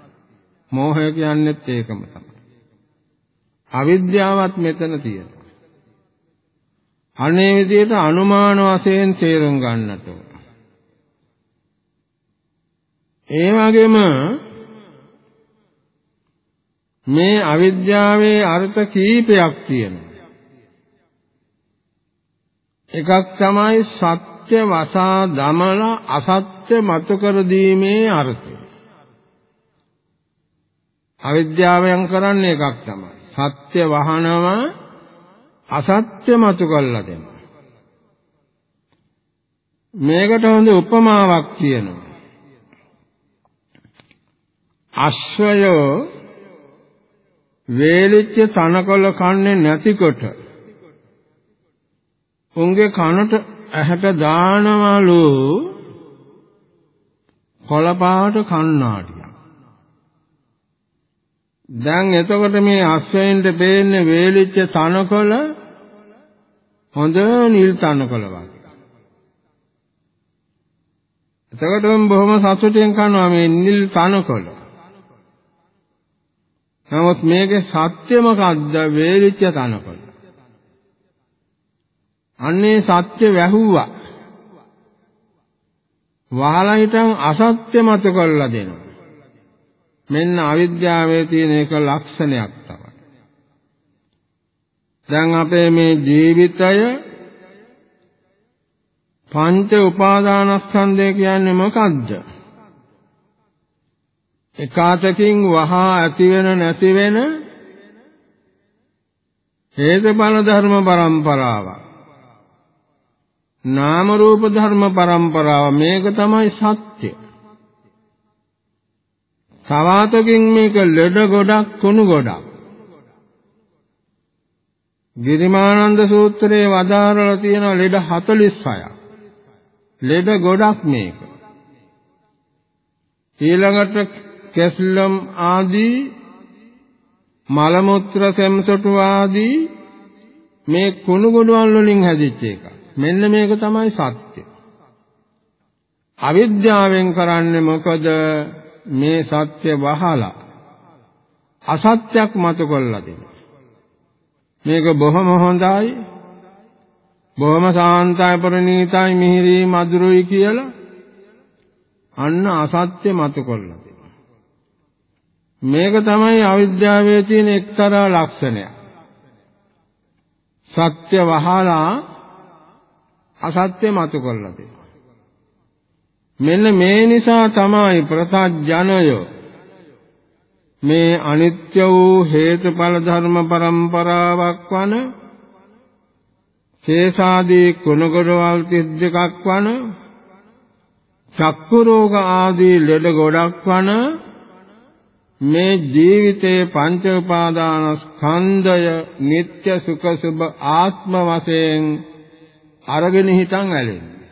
මෝහය කියන්නේත් ඒකම තමයි. අවිද්‍යාවත් මෙතන තියෙනවා. අනේ විදිහට අනුමාන වශයෙන් තේරුම් ගන්නට ඕන. ඒ වගේම මේ අවිද්‍යාවේ අර්ථ කීපයක් තියෙනවා. එකක් තමයි සත්‍ය වසා දමලා අසත්‍ය මතු කර දීමේ අර්ථය. අවිද්‍යාවෙන් කරන්නේ එකක් තමයි. සත්‍ය වහනවා අසත්‍ය මතු කරලා දෙනවා. මේකට හොඳ උපමාවක් කියනවා. අශ්වයෝ වේලිච්ච තනකොළ කන්නේ නැතිකොට උන්ගේ කනට ඇහැට දානවලු කොළපාට කණ්ණාඩියක්. දැන් එතකොට මේ අශ්වයින්ට පේන්නේ වේලිච්ච තනකොළ හොඳ නිල් තනකොළ වගේ. එතකොට බොහොම සතුටින් කනවා මේ නිල් තනකොළ. නමුත් මේකේ සත්‍ය මොකද්ද වේලිච්ච තනකොළ. අන්නේ සත්‍ය වැහුවා. වහලා හිටන් අසත්‍ය මත කරලා දෙනවා. මෙන්න අවිද්‍යාවේ තියෙන එක ලක්ෂණයක් තමයි. දැන් අපේ මේ ජීවිතය පංච උපාදානස්කන්ධය කියන්නේ මොකද්ද? එකාතකින් වහා ඇති වෙන නැති වෙන හේතුඵල ධර්ම පරම්පරාවක්. නාම රූප ධර්ම පරම්පරාව මේක තමයි සත්‍ය. සවාතකින් මේක ලෙඩ ගොඩක් කුණු ගොඩක්. ගිරිමානන්ද සූත්‍රයේ වදාරලා තියෙන ලෙඩ 46ක්. ලෙඩ ගොඩක් මේක. ඊළඟට කැස්ලම් ආදී මල මුත්‍ර සෙම්සොටු ආදී මේ කුණු ගොඩවල් වලින් හැදිච්ච එක. මෙන්න මේක තමයි සත්‍ය. අවිද්‍යාවෙන් කරන්නේ මොකද මේ සත්‍ය වහලා අසත්‍යක් මත කොල්ලා දෙනවා. මේක බොහොම හොඳයි. බොහොම සාන්තයි ප්‍රණීතයි මිහිරි මధుරයි කියලා අන්න අසත්‍ය මත කොල්ලා මේක තමයි අවිද්‍යාවේ තියෙන එක්තරා ලක්ෂණයක්. සත්‍ය වහලා අසත්‍ය මතු කරලා දෙනවා. මෙන්න මේ නිසා තමයි ප්‍රතඥය මේ අනිත්‍ය වූ හේතුඵල ධර්ම પરම්පරාවක් වන ශේෂාදී කුණගොඩවල් 32ක් වන චක්කු රෝග ආදී ලෙඩ ගොඩක් වන මේ ජීවිතයේ පංච උපාදාන ස්කන්ධය නিত্য සුඛ සුභ ආත්ම වශයෙන් අරගෙන හිටන් ඇලෙන්නේ.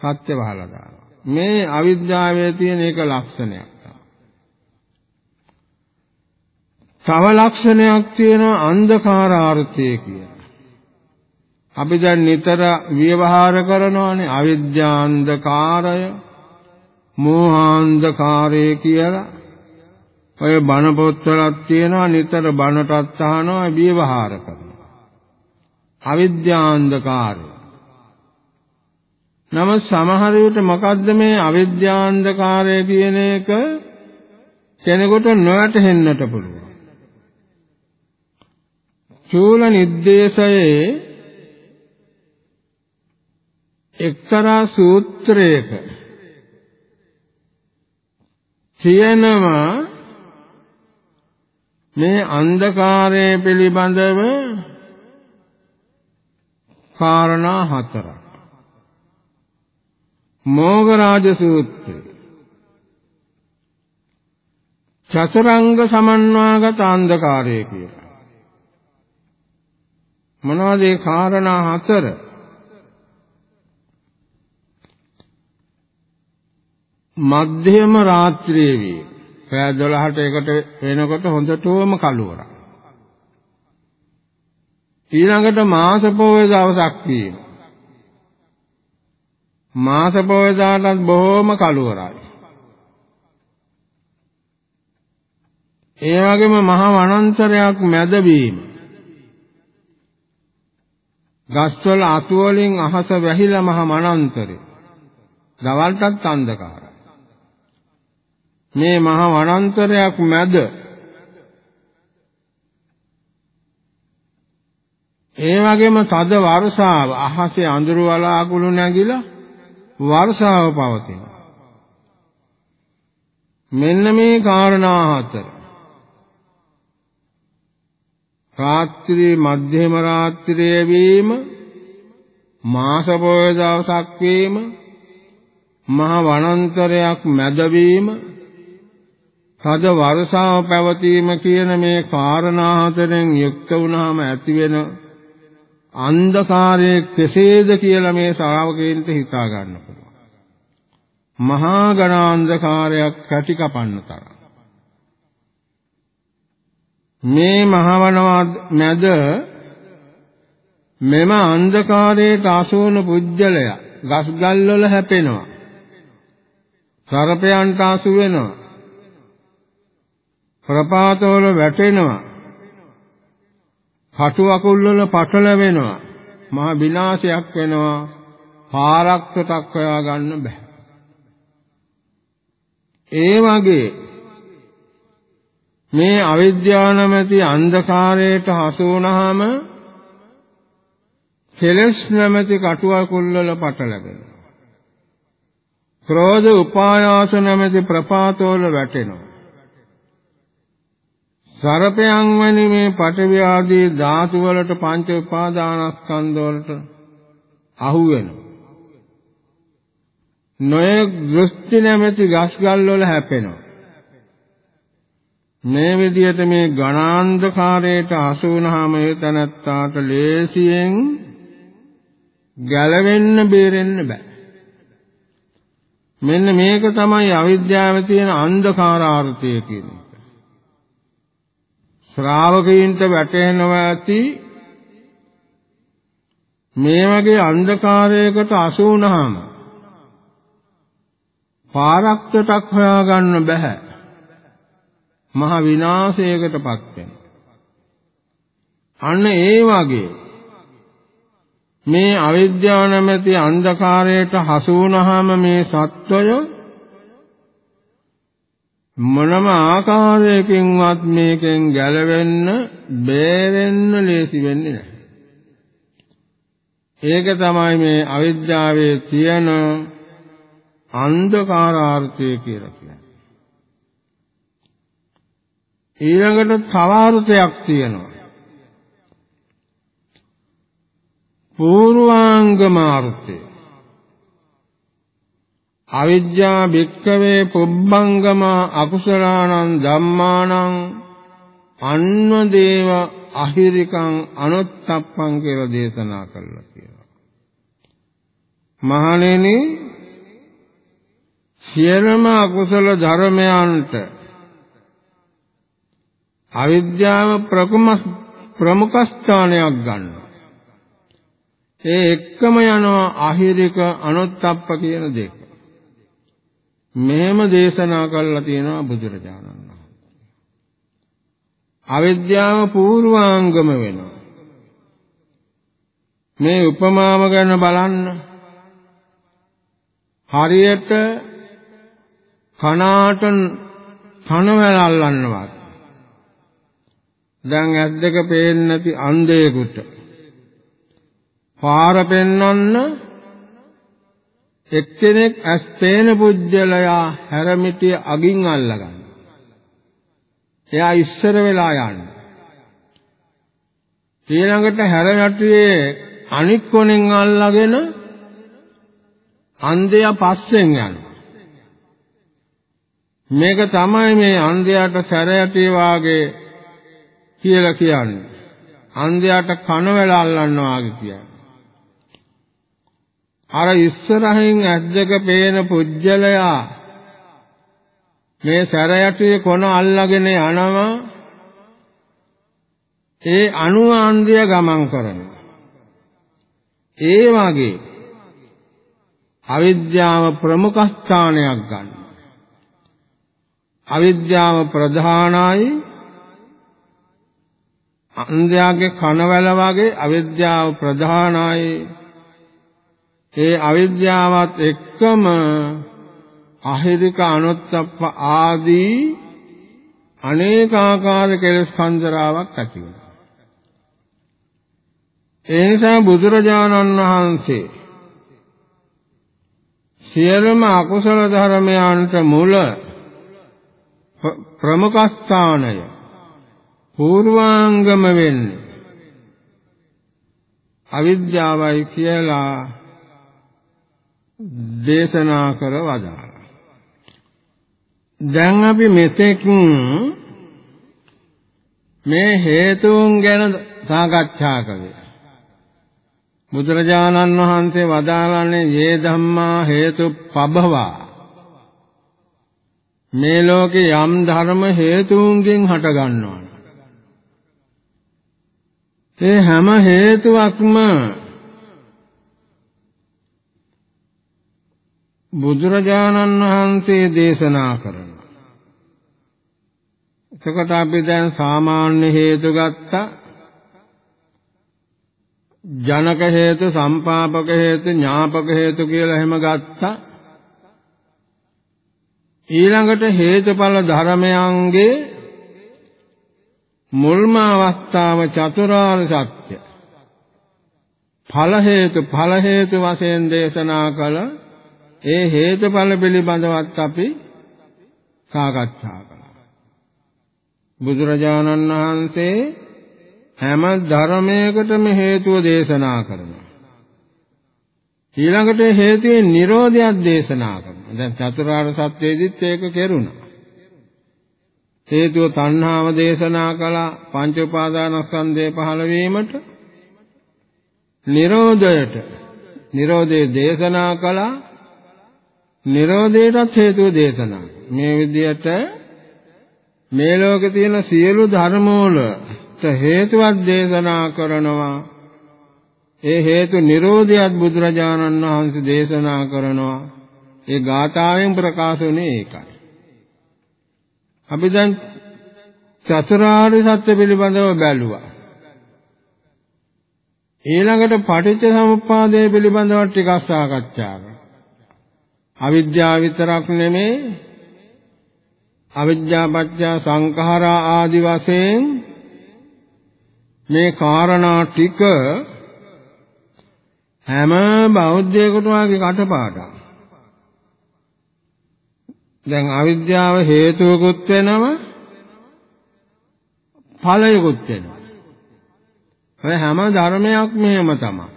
සත්‍ය වහලා දානවා. මේ අවිද්‍යාවේ තියෙන එක ලක්ෂණයක් තව ලක්ෂණයක් තියෙනවා අන්ධකාරාර්ථය කියලා. අපි දැන් නිතර ව්‍යවහාර කරනවානේ අවිද්‍යාන්ධකාරය මෝහාන්ධකාරය කියලා. ඔය බණ පොත්වලක් තියෙනවා නිතර බණටත් අහනවා බියවහාර කරනවා. අවිද්‍යාන්ධකාරය. නම සමහර විට මොකද්ද මේ අවිද්‍යාන්ධකාරය කියන එක කෙනෙකුට නොවැටහෙන්නට පුළුවන්. චූල නිද්දේශයේ එක්තරා සූත්‍රයක තියෙනවා මේ අන්ධකාරය පිළිබඳව කාරණා හතරක්. මෝගරාජ සූත්‍රය චතුරංග සමන්වාගත අන්ධකාරය කියලා. මොනවද ඒ කාරණා හතර? මධ්‍යම රාත්‍රියේ වේ. පැය 12ට එකට වෙනකොට හොඳටම කළුවරක්. ඊළඟට මාස පොහොය දවසක් වීම. මාස පොහොය දාටත් බොහොම කළුවරයි. ඒ වගේම මහා වනාන්තරයක් මැද වීම. ගස්වල අතු වලින් අහස වැහිලා මහා වනාන්තරේ. දවල්ටත් අන්ධකාරයි. මේ මහ වනාන්තරයක් මැද. ඒ වගේම තද වර්ෂාව අහසේ අඳුරු වලාකුළු නැගිලා වර්ෂාව පවතිනවා. මෙන්න මේ කාරණා හතර. රාත්‍රී මධ්‍යම රාත්‍රියේ වීම මාස පොය දවසක් වීම මහ වනාන්තරයක් මැද වීම තද වර්ෂාව පැවතීම කියන මේ කාරණා හතරෙන් යුක්ත වුණාම ඇතිවෙන අන්ධකාරයේ කෙසේද කියලා මේ ශ්‍රාවකයන්ට හිතා ගන්න පුළුවන්. මහා ගණාන්ධකාරයක් කැටි කපන්න තරම්. මේ මහවනවත් මැද මෙම අන්ධකාරයට අසෝන පුජ්‍යලය ගස්ගල් වල හැපෙනවා. සර්පයන්ට අසු වෙනවා. ප්‍රපාතවල වැටෙනවා. කටු අකුල් වල පටල වෙනවා. මහ විනාශයක් වෙනවා. පාරක්කටක් හොයා ගන්න බෑ. ඒ වගේ මේ අවිද්‍යාව නැමැති අන්ධකාරයට හසු වුණාම කෙලස් නැමැති කටුවකුල් වල පටලැවෙනවා. ක්‍රෝධ උපායාස නැමැති ප්‍රපාතවල වැටෙනවා. සර්පයන් වැනි මේ පඨවි ආදී ධාතු වලට පංච උපාදානස්කන්ධ වලට අහු වෙනවා. නොයෙක් දෘෂ්ටි නැමැති ගස්ගල් වල හැපෙනවා. මේ විදිහට මේ ඝනාන්ධකාරයට අසු වුණාම ඒ තනත්තාට ලේසියෙන් ගැලවෙන්න බේරෙන්න බෑ. මෙන්න මේක තමයි අවිද්‍යාවේ තියෙන අන්ධකාරාර්ථය කියන්නේ. ශ්‍රාවකයින්ට වැටෙනවා ඇති මේ වගේ අන්ධකාරයකට අසු වුණාම පාරක්තටක් හොයාගන්න බෑ මහ විනාශයකටපත් වෙනවා. අන්න ඒ වගේ මේ අවිද්‍යාව නැමැති අන්ධකාරයට හසු වුණාම මේ සත්වය මොනම ආකාරයකින්වත් මේකෙන් ගැලවෙන්න බේරෙන්න ලේසි වෙන්නේ නැහැ. ඒක තමයි මේ අවිද්‍යාවේ තියෙන අන්ධකාරාර්ථය කියලා කියන්නේ. ඊළඟට තව අර්ථයක් තියෙනවා. පූර්වාංගම අර්ථය. අවිද්‍යා භික්කවේ පුබ්බංගම අකුසලානං ධම්මානං අන්වදේව අහිරිකං අනුත්තප්පං කියලා දේශනා කළා කියලා. මහණෙනි සියලුම අකුසල ධර්මයන්ට අවිද්‍යාව ප්‍රමුඛ ස්ථානයක් ගන්නවා. ඒ එක්කම යනවා අහිරික අනුත්තප්ප කියන දෙක. මෙහෙම දේශනා කළා තියෙනවා බුදුරජාණන් වහන්සේ. අවිද්‍යාව පූර්වාංගම වෙනවා. මේ උපමාව ගැන බලන්න. හරියට කනාට කනවැල අල්ලන්නවා. දැන් ඇස් දෙක පේන්නේ නැති අන්ධයෙකුට පාර පෙන්වන්න එක්කෙනෙක් ඇස් පේන පුජ්‍යලයා හැරමිටිය අගින් අල්ලගන්න. එයා ඉස්සර වෙලා යන්න. ඊළඟට හැරමිටියේ අනික් කොනෙන් අල්ලගෙන අන්ධයා පස්සෙන් යනවා. මේක තමයි මේ අන්ධයාට සැරයටි වාගේ කියලා කියන්නේ. අන්ධයාට කන වල අල්ලනවා කියන්නේ. අර ඉස්සරහින් ඇද්දක පේන පුජ්‍යලයා මේ සැරයටි කොන අල්ලගෙන යනවා ඒ අනුආන්දය ගමන් කරනවා. ඒ වගේ අවිද්‍යාව ප්‍රමුඛ ස්ථානයක් ගන්නවා. අවිද්‍යාව ප්‍රධානයි අන්ධයාගේ කනවැල වගේ අවිද්‍යාව ප්‍රධානයි ඒ අවිද්‍යාවත් එක්කම අහිරික අනුත්ප්ප ආදී අනේකාකාර කෙලෙස් කන්දරාවක් ඇති වෙනවා. ඒ නිසා බුදුරජාණන් වහන්සේ සියලුම අකුසල ධර්මයන්ට මුල ප්‍රමුඛ ස්ථානය පූර්වාංගම වෙන්නේ අවිද්‍යාවයි කියලා දේශනා කර වදාළා. දැන් අපි මෙතෙක් මේ හේතුන් ගැන සාකච්ඡා කළේ. බුදුරජාණන් වහන්සේ වදාළන්නේ "යේ ධම්මා හේතු පබවා" මේ ලෝකේ යම් ධර්ම හේතුන්ගෙන් හට ගන්නවා. ඒ හැම හේතුවක්ම බුදුරජාණන් වහන්සේ දේශනා කරනවා. එතකොට අපි දැන් සාමාන්‍ය හේතු ගත්තා. ජනක හේතු, සම්පාපක හේතු, ඥාපක හේතු කියලා එහෙම ගත්තා. ඊළඟට හේතුඵල ධර්මයන්ගේ මුල්ම අවස්ථාව චතුරාර්ය සත්‍ය. ඵල හේතු ඵල හේතු වශයෙන් දේශනා කළ ඒ හේතුඵල පිළිබඳවත් අපි සාකච්ඡා කළා. බුදුරජාණන් වහන්සේ හැම ධර්මයකටම හේතුව දේශනා කරනවා. ඊළඟට හේතුවේ Nirodhayak දේශනා කරනවා. දැන් චතුරාර්ය සත්‍යයේදීත් ඒක කෙරුණා. හේතුව තණ්හාව දේශනා කළා පංච උපාදානස්කන්ධය පහළ වීමට නිරෝධයට නිරෝධයේ දේශනා කළා නිරෝධයටත් හේතුව දේශනා මේ විදිහට මේ ලෝකේ තියෙන සියලු ධර්ම වලට හේතුවක් දේශනා කරනවා ඒ හේතු නිරෝධයත් බුදුරජාණන් වහන්සේ දේශනා කරනවා ඒ ගාථාවෙන් ප්‍රකාශ වුණේ ඒකයි අපි දැන් චතුරාර්ය සත්‍ය පිළිබඳව බැලුවා. ඊළඟට පටිච්ච සමුප්පාදය පිළිබඳව ටිකක් සාකච්ඡා කරා. අවිද්‍යාව විතරක් නෙමේ අවිද්‍යාපත්‍ය සංඛාරා ආදි වශයෙන් මේ කාරණා ටික හැම බෞද්ධයෙකුට වාගේ කටපාඩම්. දැන් අවිද්‍යාව හේතුවකුත් වෙනවා ඵලයකුත් වෙනවා. ඔය හැම ධර්මයක්ම එහෙම තමයි.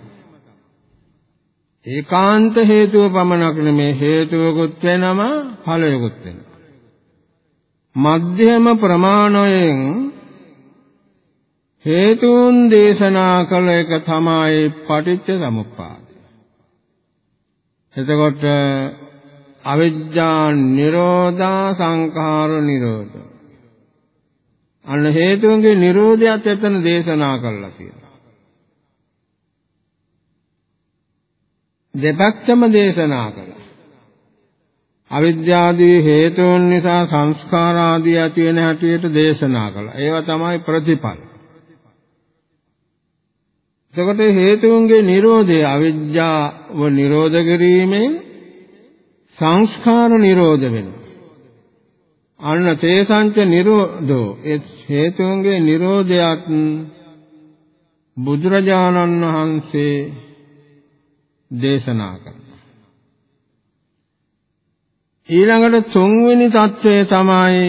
ඒකාන්ත හේතුව පමණක් නෙමේ හේතුවකුත් වෙනවා ඵලයකුත් වෙනවා. මධ්‍යම ප්‍රමාණයෙන් හේතුන් දේශනා කළ එක තමයි පටිච්ච සමුප්පාද. එතකොට අවිජ්ජා නිරෝධා සංඛාර නිරෝධ. අන්න හේතුන්ගේ නිරෝධයත් එතන දේශනා කළා කියලා. දෙපැත්තම දේශනා කළා. අවිද්‍යාදී හේතුන් නිසා සංස්කාර ආදී ඇති වෙන හැටියට දේශනා කළා. ඒවා තමයි ප්‍රතිපල. එතකොට හේතුන්ගේ Nirodhe අවිද්‍යාව නිරෝධ කිරීමෙන් සංස්කාර නිරෝධ වෙනවා. අන්න තේසංච නිරෝධෝ ඒ හේතුන්ගේ නිරෝධයත් බුදුරජාණන් වහන්සේ දේශනා කරනවා. ඊළඟට තුන්වෙනි தත්වය තමයි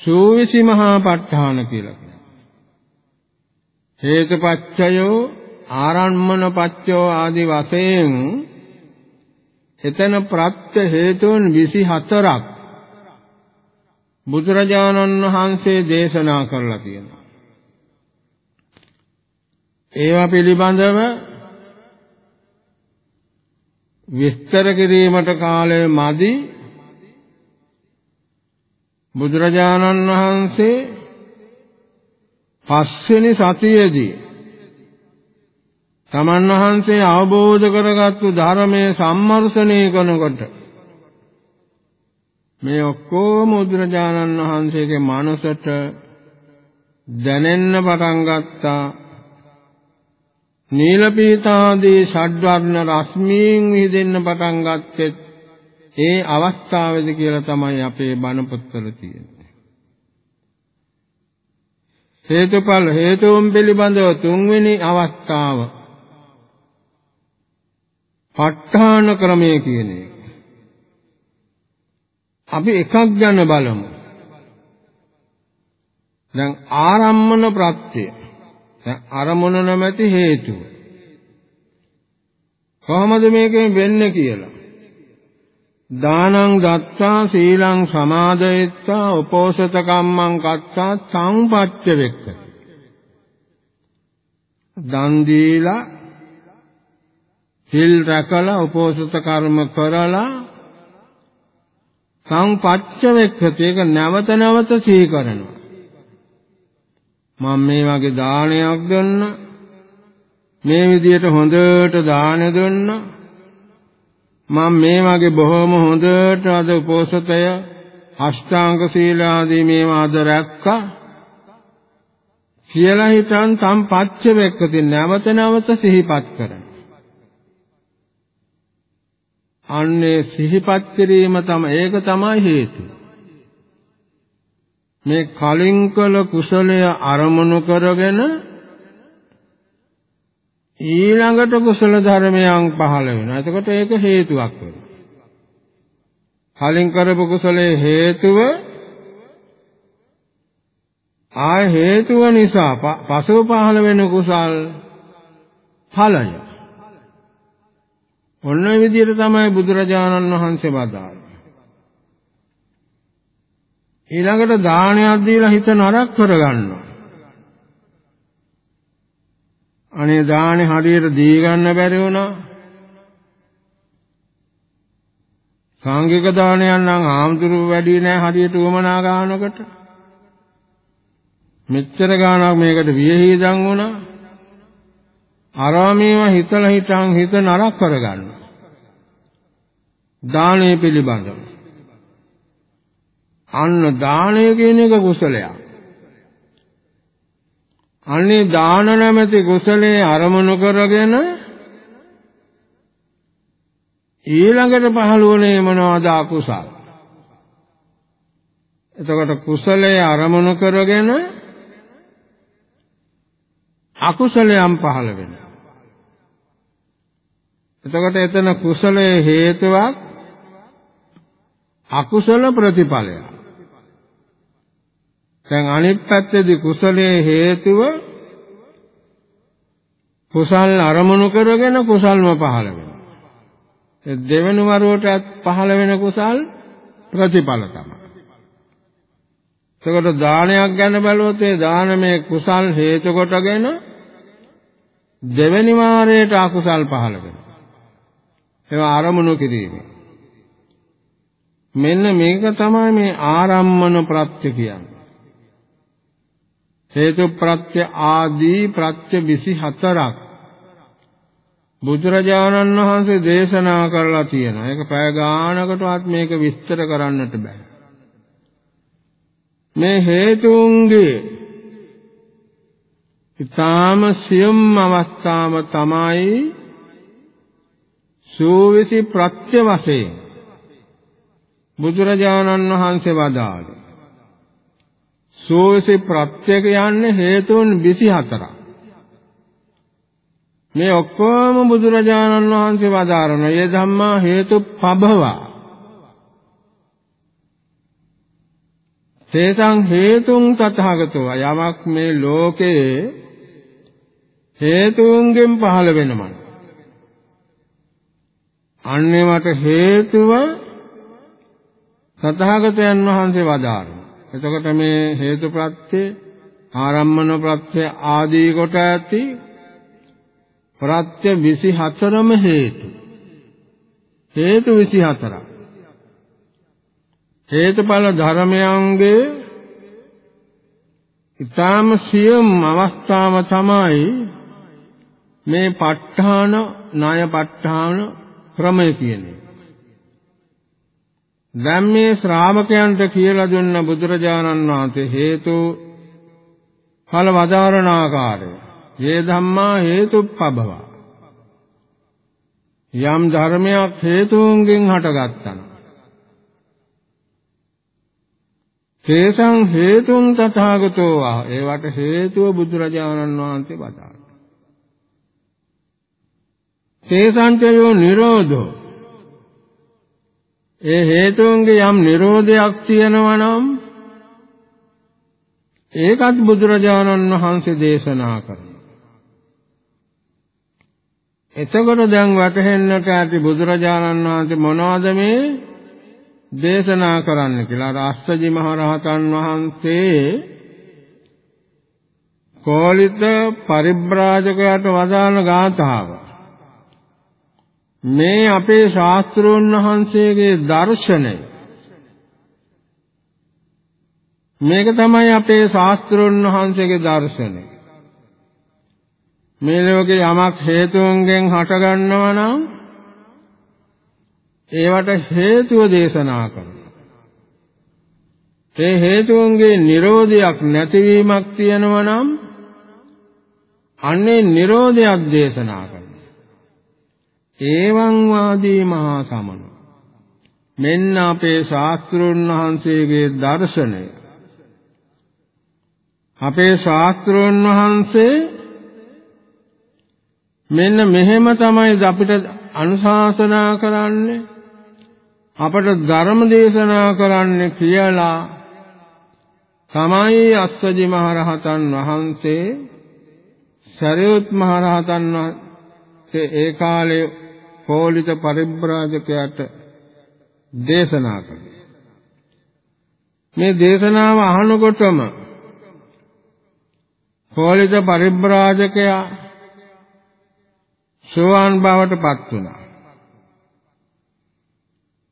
සූවිසි මහා ප ဋ ාණ කියලා කියනවා. හේතුපච්චයෝ ආරම්මන පච්චයෝ ආදි වශයෙන් එතන ප්‍රත්‍ය හේතුන් 24ක් බුදුරජාණන් වහන්සේ දේශනා කරලා තියෙනවා. ඒවා පිළිබඳව විස්තර කිරීමට කාලය මදි. බුදුරජාණන් වහන්සේ පස්වෙනි සතියේදී තමන් වහන්සේ අවබෝධ කරගත්තු ධර්මයේ සම්මර්ෂණය කරනකොට මේ ඔක්කොම බුදුරජාණන් වහන්සේගේ මනසට දැනෙන්න පටන් ගත්තා. නීල පීතාදී ෂඩ්වර්ණ රශ්මීන් විහිදෙන්න පටන් ගත්තෙත් ඒ අවස්ථාවේදී කියලා තමයි අපේ බණ පොත්වල තියෙන්නේ හේතුඵල හේතුන් පිළිබඳව තුන්වෙනි අවස්ථාව ප ဋ ාණ ක්‍රමය කියන එක. අපි එකක් ගැන බලමු. දැන් ආරම්මන ප්‍රත්‍ය. දැන් අරමුණ නැමැති හේතුව. කොහොමද මේකෙන් වෙන්නේ කියලා. දානං දත්තා සීලං සමාදයත්තා උපෝසත කම්මං කත්තා සංපච්ච වෙක්කති. දන් දීලා සිල් රැකලා උපෝසත කර්ම කරලා සංපච්ච වෙක්කති ඒක නැවත නැවත සිහි කරනවා මම මේ වගේ දානයක් දුන්න මේ විදියට හොඳට දාන දුන්න මම මේ වගේ බොහොම හොඳට අද උපෝසතය අෂ්ටාංග සීල ආදී මේවා අද රැක්කා කියලා හිතන් සම්පච්ච වෙක්කති නැවත නැවත සිහිපත් කරන අන්නේ සිහිපත් කිරීම තමයි ඒක තමයි හේතුව. මේ කලින් කළ කුසලය අරමුණු කරගෙන ඊළඟට කුසල ධර්මයන් පහළ වෙනවා. එතකොට ඒක හේතුවක් වෙනවා. කලින් කරපු කුසලයේ හේතුව ආය හේතුව නිසා පසුව පහළ වෙන කුසල් ඵලය. ඔන්න ඔය විදිහට තමයි බුදුරජාණන් වහන්සේ වදාළේ. ඊළඟට දානයක් දීලා හිත නරක කරගන්නවා. අනේ දානේ හරියට දී ගන්න බැරි වුණා. සාංගික දානයක් නම් ආම්තුරු වැඩි නෑ හරියට උවමනා ගන්නකොට. මෙච්චර ගාණක් මේකට වියහිදන් වුණා. අරාමේව හිතලා හිටන් හිත නරක කරගන්නවා. දානය පිළිබඳව. අන්න දානය කියන එක කුසලයක්. අන්නේ දාන නැමැති කුසලයේ අරමුණු කරගෙන ඊළඟට පහළ වුණේ මොනවද අකුසල්? එතකොට කුසලයේ අරමුණු කරගෙන අකුසලයන් පහළ වෙනවා. එතකොට එතන කුසලයේ හේතුවක් අකුසල ප්‍රතිඵලයක්. දැන් අනිත් පැත්තේදී කුසලයේ හේතුව කුසල් අරමුණු කරගෙන කුසල්ම පහළ වෙනවා. ඒ දෙවෙනි වරුවටත් පහළ වෙන කුසල් ප්‍රතිඵල තමයි. එතකොට දානයක් ගැන බැලුවොත් ඒ දානමේ කුසල් හේතු කොටගෙන දෙවෙනි වාරයට අකුසල් පහළ වෙනවා. ඒවා ආරමුණු කිරීමේ. මෙන්න මේක තමයි මේ ආරම්මන ප්‍රත්‍ය කියන්නේ. හේතු ප්‍රත්‍ය ආදී ප්‍රත්‍ය 24ක් බුදුරජාණන් වහන්සේ දේශනා කරලා තියෙනවා. ඒක පැය ගානකටවත් මේක විස්තර කරන්නට බෑ. මේ හේතුන්ගේ ඊටාම සියම් අවස්ථාව තමයි සූවිසි ප්‍රත්‍ය වශයෙන් බුදුරජාණන් වහන්සේ වදාළේ සූවිසි ප්‍රත්‍ය කියන්නේ හේතුන් 24ක් මේ ඔක්කොම බුදුරජාණන් වහන්සේ වදාරන ඒ ධම්මා හේතු පබවා. තේසං හේතුන් තථාගතෝ යමක් මේ ලෝකේ හේතුන්ගෙන් පහළ වෙනමයි අන්නේවට හේතුව සතහාගතයන් වහන්සේ වදාරනවා. එතකොට මේ හේතුප්‍රත්‍ය ආරම්මන ප්‍රත්‍ය ආදී කොට ඇති ප්‍රත්‍ය 24ම හේතු. හේතු 24ක්. හේතුඵල ධර්මයන්ගේ ඊටාම සියම් අවස්ථාව තමයි මේ ප ဋ ාණ ණය ප ဋ ාණ ක්‍රමය කියන්නේ. දැන් මේ ශ්‍රාවකයන්ට කියලා දුන්න බුදුරජාණන් වහන්සේ හේතු ඵල වදාරණ ආකාරය. මේ ධම්මා හේතුප්පබව. යම් ධර්මයක් හේතුන්ගෙන් හටගත්තා. තේසං හේතුන් තථාගතෝ ආ ඒවට හේතුව බුදුරජාණන් වහන්සේ වදාළා. තේසංචයෝ නිරෝධෝ ඒ හේතුන්ගේ යම් නිරෝධයක් තියෙනවා නම් ඒකත් බුදුරජාණන් වහන්සේ දේශනා කරනවා. එතකොට දැන් වැටහෙන්නට ඇති බුදුරජාණන් වහන්සේ මොනවද මේ දේශනා කරන්න කියලා. රාස්සජි මහ රහතන් වහන්සේ කෝලිත පරිබ්‍රාජකයාට වදාන ගාථාව මේ අපේ ශාස්ත්‍රෝන් වහන්සේගේ දර්ශනය. මේක තමයි අපේ ශාස්ත්‍රෝන් වහන්සේගේ දර්ශනය. මේ ලෝකේ යමක් හේතුන්ගෙන් හටගන්නවා නම් ඒවට හේතුව දේශනා කරනවා. ඒ හේතුන්ගේ Nirodhayak නැතිවීමක් තියෙනවා නම් අන්නේ Nirodhayak දේශනා කරනවා. ඒවං වාදී මහා සමන. මෙන්න අපේ ශාස්ත්‍රුන් වහන්සේගේ දර්ශනය. අපේ ශාස්ත්‍රුන් වහන්සේ මෙන්න මෙහෙම තමයි අපිට අනුශාසනා කරන්නේ. අපට ධර්ම දේශනා කරන්නේ කියලා තමයි අස්සජි මහරහතන් වහන්සේ සරියුත් මහරහතන් වහන්සේ ඒ කාලේ කෝලිත පරිබ්‍රාජකයාට දේශනා කළේ. මේ දේශනාව අහනකොටම කෝලිත පරිබ්‍රාජකයා සෝවාන් බවට පත් වුණා.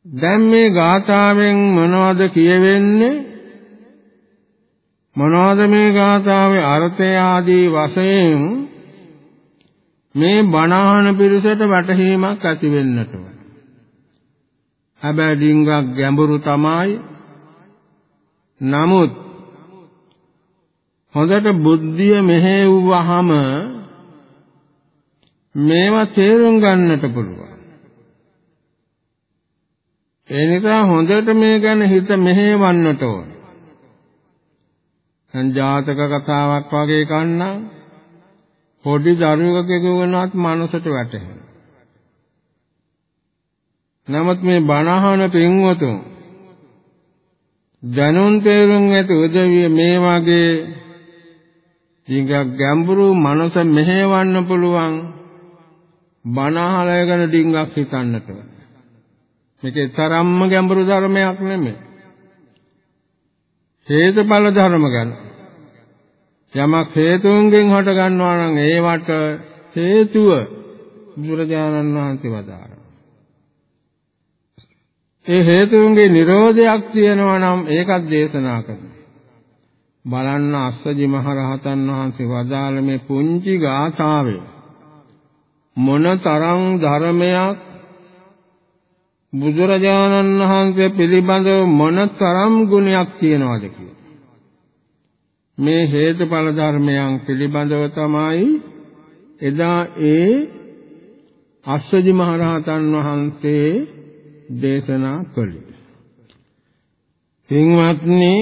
දැන් මේ ගාථාවෙන් මොනවද කියවෙන්නේ? මොනවද මේ ගාථාවේ අර්ථය ආදී වශයෙන් මේ බණහන පිරිසට වැටහීමක් ඇති වෙන්නට ඕන. හැබැයි ඩිංගක් ගැඹුරු තමයි. නමුත් හොඳට බුද්ධිය මෙහෙව්වහම මේවා තේරුම් ගන්නට පුළුවන්. ඒ නිසා හොඳට මේ ගැන හිත මෙහෙවන්නට ඕන. සංජාතක කතාවක් වගේ කන්නා පොඩි දරුවෙකුගේ වුණත් මනසට වැටහෙනවා. නමුත් මේ බණහන පින්වතුන් දැනුම් තේරුම් ඇති උදවිය මේ වගේ ටිකක් ගැඹුරු මනස මෙහෙවන්න පුළුවන් බණහලය ගැන ඩිංගක් හිතන්නට. මේකේ තරම්ම ගැඹුරු ධර්මයක් නෙමෙයි. හේතුඵල ධර්ම ගැන. යමක් හේතුන්ගෙන් හට ගන්නවා නම් ඒවට හේතුව බුදුරජාණන් වහන්සේ වදාළා. ඒ හේතුන්ගේ නිරෝධයක් තියෙනවා නම් ඒකත් දේශනා කරනවා. බලන්න අස්සජි මහ රහතන් වහන්සේ වදාළ මේ පුංචි ගාථාවේ මොන තරම් ධර්මයක් බුදුරජාණන් වහන්සේ පිළිබඳව මොන තරම් ගුණයක් තියෙනවද කියලා. මේ හේතුඵල ධර්මයන් පිළිබඳව තමයි එදා ඒ අස්සජි මහරහතන් වහන්සේ දේශනා කළේ. පින්වත්නි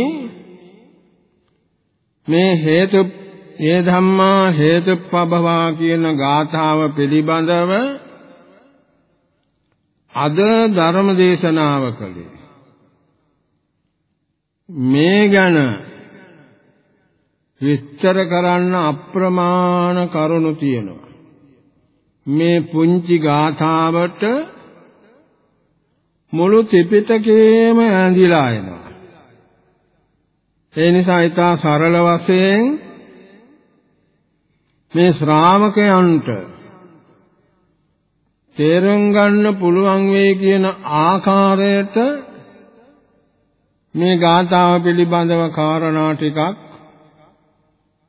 මේ හේතු ඒ ධම්මා හේතුප්පබවා කියන ගාථාව පිළිබඳව අද ධර්ම දේශනාව කළේ මේ ගැන විස්තර කරන්න අප්‍රමාණ කරුණු තියෙනවා. මේ පුංචි ගාථාවට මුළු ත්‍රිපිටකයේම ඇඳිලා එනවා. ඒ නිසා ඊට සරල වශයෙන් මේ ශ්‍රාවකයන්ට තේරුම් ගන්න පුළුවන් වෙයි කියන ආකාරයට මේ ගාථාව පිළිබඳව කාරණා ටිකක්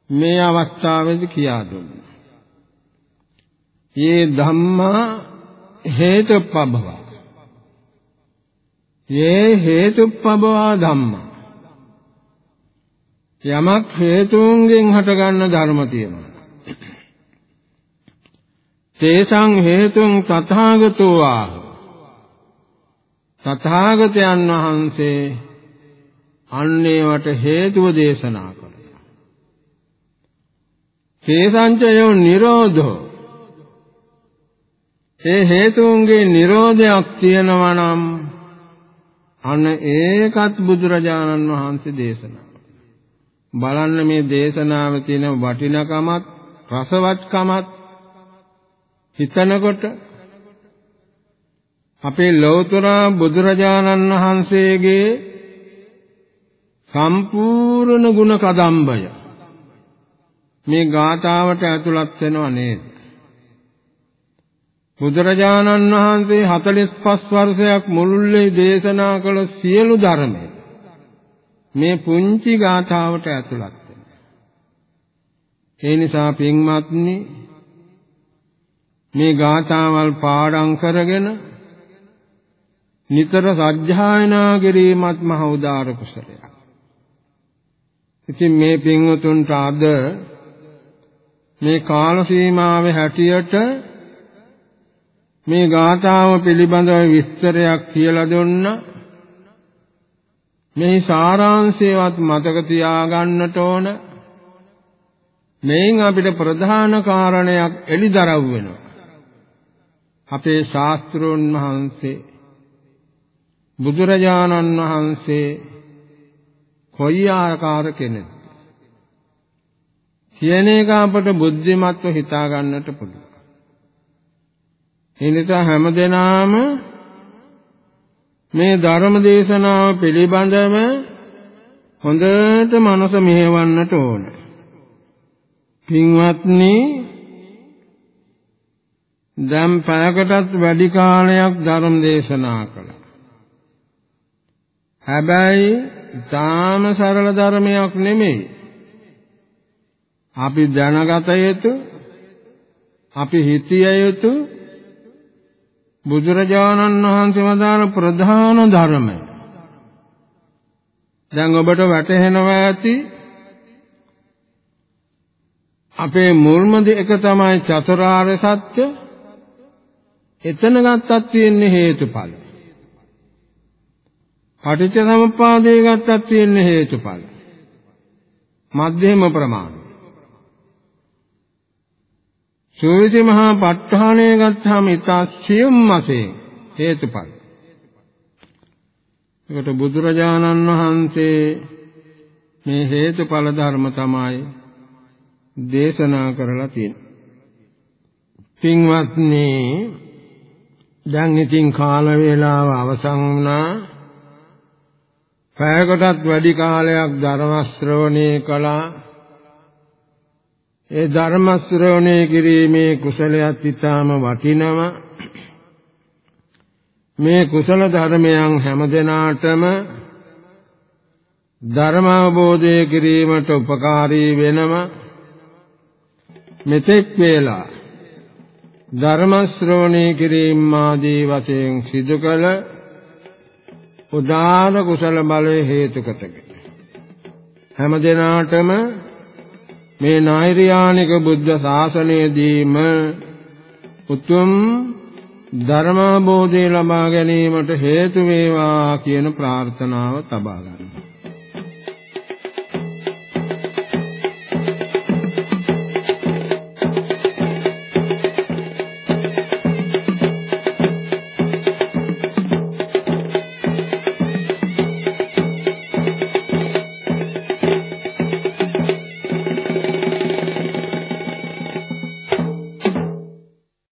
මේ අවස්ථාවේදී කියා දුන්නා. "යේ ධම්මා හේතුප්පබව" "යේ හේතුප්පබව ධම්මා" යමක් හේතුන්ගෙන් හටගන්න ධර්ම තියෙනවා. තේසං හේතුන් තථාගතෝ ආහ තථාගතයන් වහන්සේ අන්නේවට හේතුව දේශනා කළා තේසංචයෝ නිරෝධෝ. ඒ හේතුන්ගේ නිරෝධයක් තියෙනවා නම් අන්න ඒකත් බුදුරජාණන් වහන්සේ දේශනා බලන්න මේ දේශනාවේ තියෙන වටිනකමත් රසවත්කමත් හිතනකොට අපේ ලෞතර බුදුරජාණන් වහන්සේගේ සම්පූර්ණ ගුණ කදම්බය. මේ ගාථාවට ඇතුළත් වෙනව නේද බුදුරජාණන් වහන්සේ 45 වර්ෂයක් මුළුල්ලේ දේශනා කළ සියලු ධර්මය මේ පුංචි ගාථාවට ඇතුළත් වෙනවා ඒ නිසා පින්වත්නි මේ ගාථාවල් පාඩම් කරගෙන නිතර සජ්ජායනා කිරීමත් මහ උදාර කුසලයක්. ඉතින් මේ පින්වතුන්ට අද මේ කාල සීමාවේ හැටියට මේ ගාථාව පිළිබඳව විස්තරයක් කියලා දුන්න. මේ සාරාංශයවත් මතක තියාගන්නට ඕන. මේන් අපිට ප්‍රධාන කාරණයක් එලිදරව් වෙනවා. අපේ ශාස්ත්‍රෝන් වහන්සේ බුදුරජාණන් වහන්සේ කොයි ආකාර කෙනෙක්ද? කියන එක අපට බුද්ධිමත්ව හිතා ගන්නට පුළුවන්. ඒ නිසා හැමදෙනාම මේ ධර්ම දේශනාව පිළිබඳව හොඳට මනස මෙහෙවන්නට ඕන. පින්වත්නි දැන් පැයකටත් වැඩි කාලයක් ධර්ම දේශනා කළා. හැබැයි ඊටාම සරල ධර්මයක් නෙමෙයි. අපි දැනගත යුතු අපි හිතිය යුතු බුදුරජාණන් වහන්සේ වදාළ ප්‍රධාන ධර්මය. දැන් ඔබට වැටහෙනවා ඇති අපේ මුල්ම දෙක තමයි චතුරාර්ය සත්‍ය එතන ගත්තත් තියෙන්නේ හේතුඵල. පටිච්ච සමුප්පාදේ ගත්තත් තියෙන්නේ හේතුඵල. මධ්‍යම ප්‍රමාණ. සූවිසි මහා ප ဋ ාණය ගත්තාම ඊට සියුම් වශයෙන් හේතුඵල. ඒකට බුදුරජාණන් වහන්සේ මේ හේතුඵල ධර්ම තමයි දේශනා කරලා තියෙන්නේ. පින්වත්නි දැන් ඉතින් කාල වේලාව අවසන් වුණා. පැයකටත් වැඩි කාලයක් ධර්ම ශ්‍රවණය කළා. ඒ ධර්ම ශ්‍රවණය කිරීමේ කුසලයක් ඊටාම වටිනවා. මේ කුසල ධර්මයන් හැමදෙනාටම ධර්ම අවබෝධය කිරීමට උපකාරී වෙනවා. මෙතෙක් වේලා ධර්ම ශ්‍රවණය කිරීම ආදී වශයෙන් සිදු කළ උදාන කුසල බලය හේතු කොටගෙන හැම දිනාටම මේ නෛර්යානික බුද්ධ ශාසනයේදීම උතුම් ධර්මාභෝධය ලබා ගැනීමට හේතු වේවා කියන ප්‍රාර්ථනාව තබා ගන්නවා.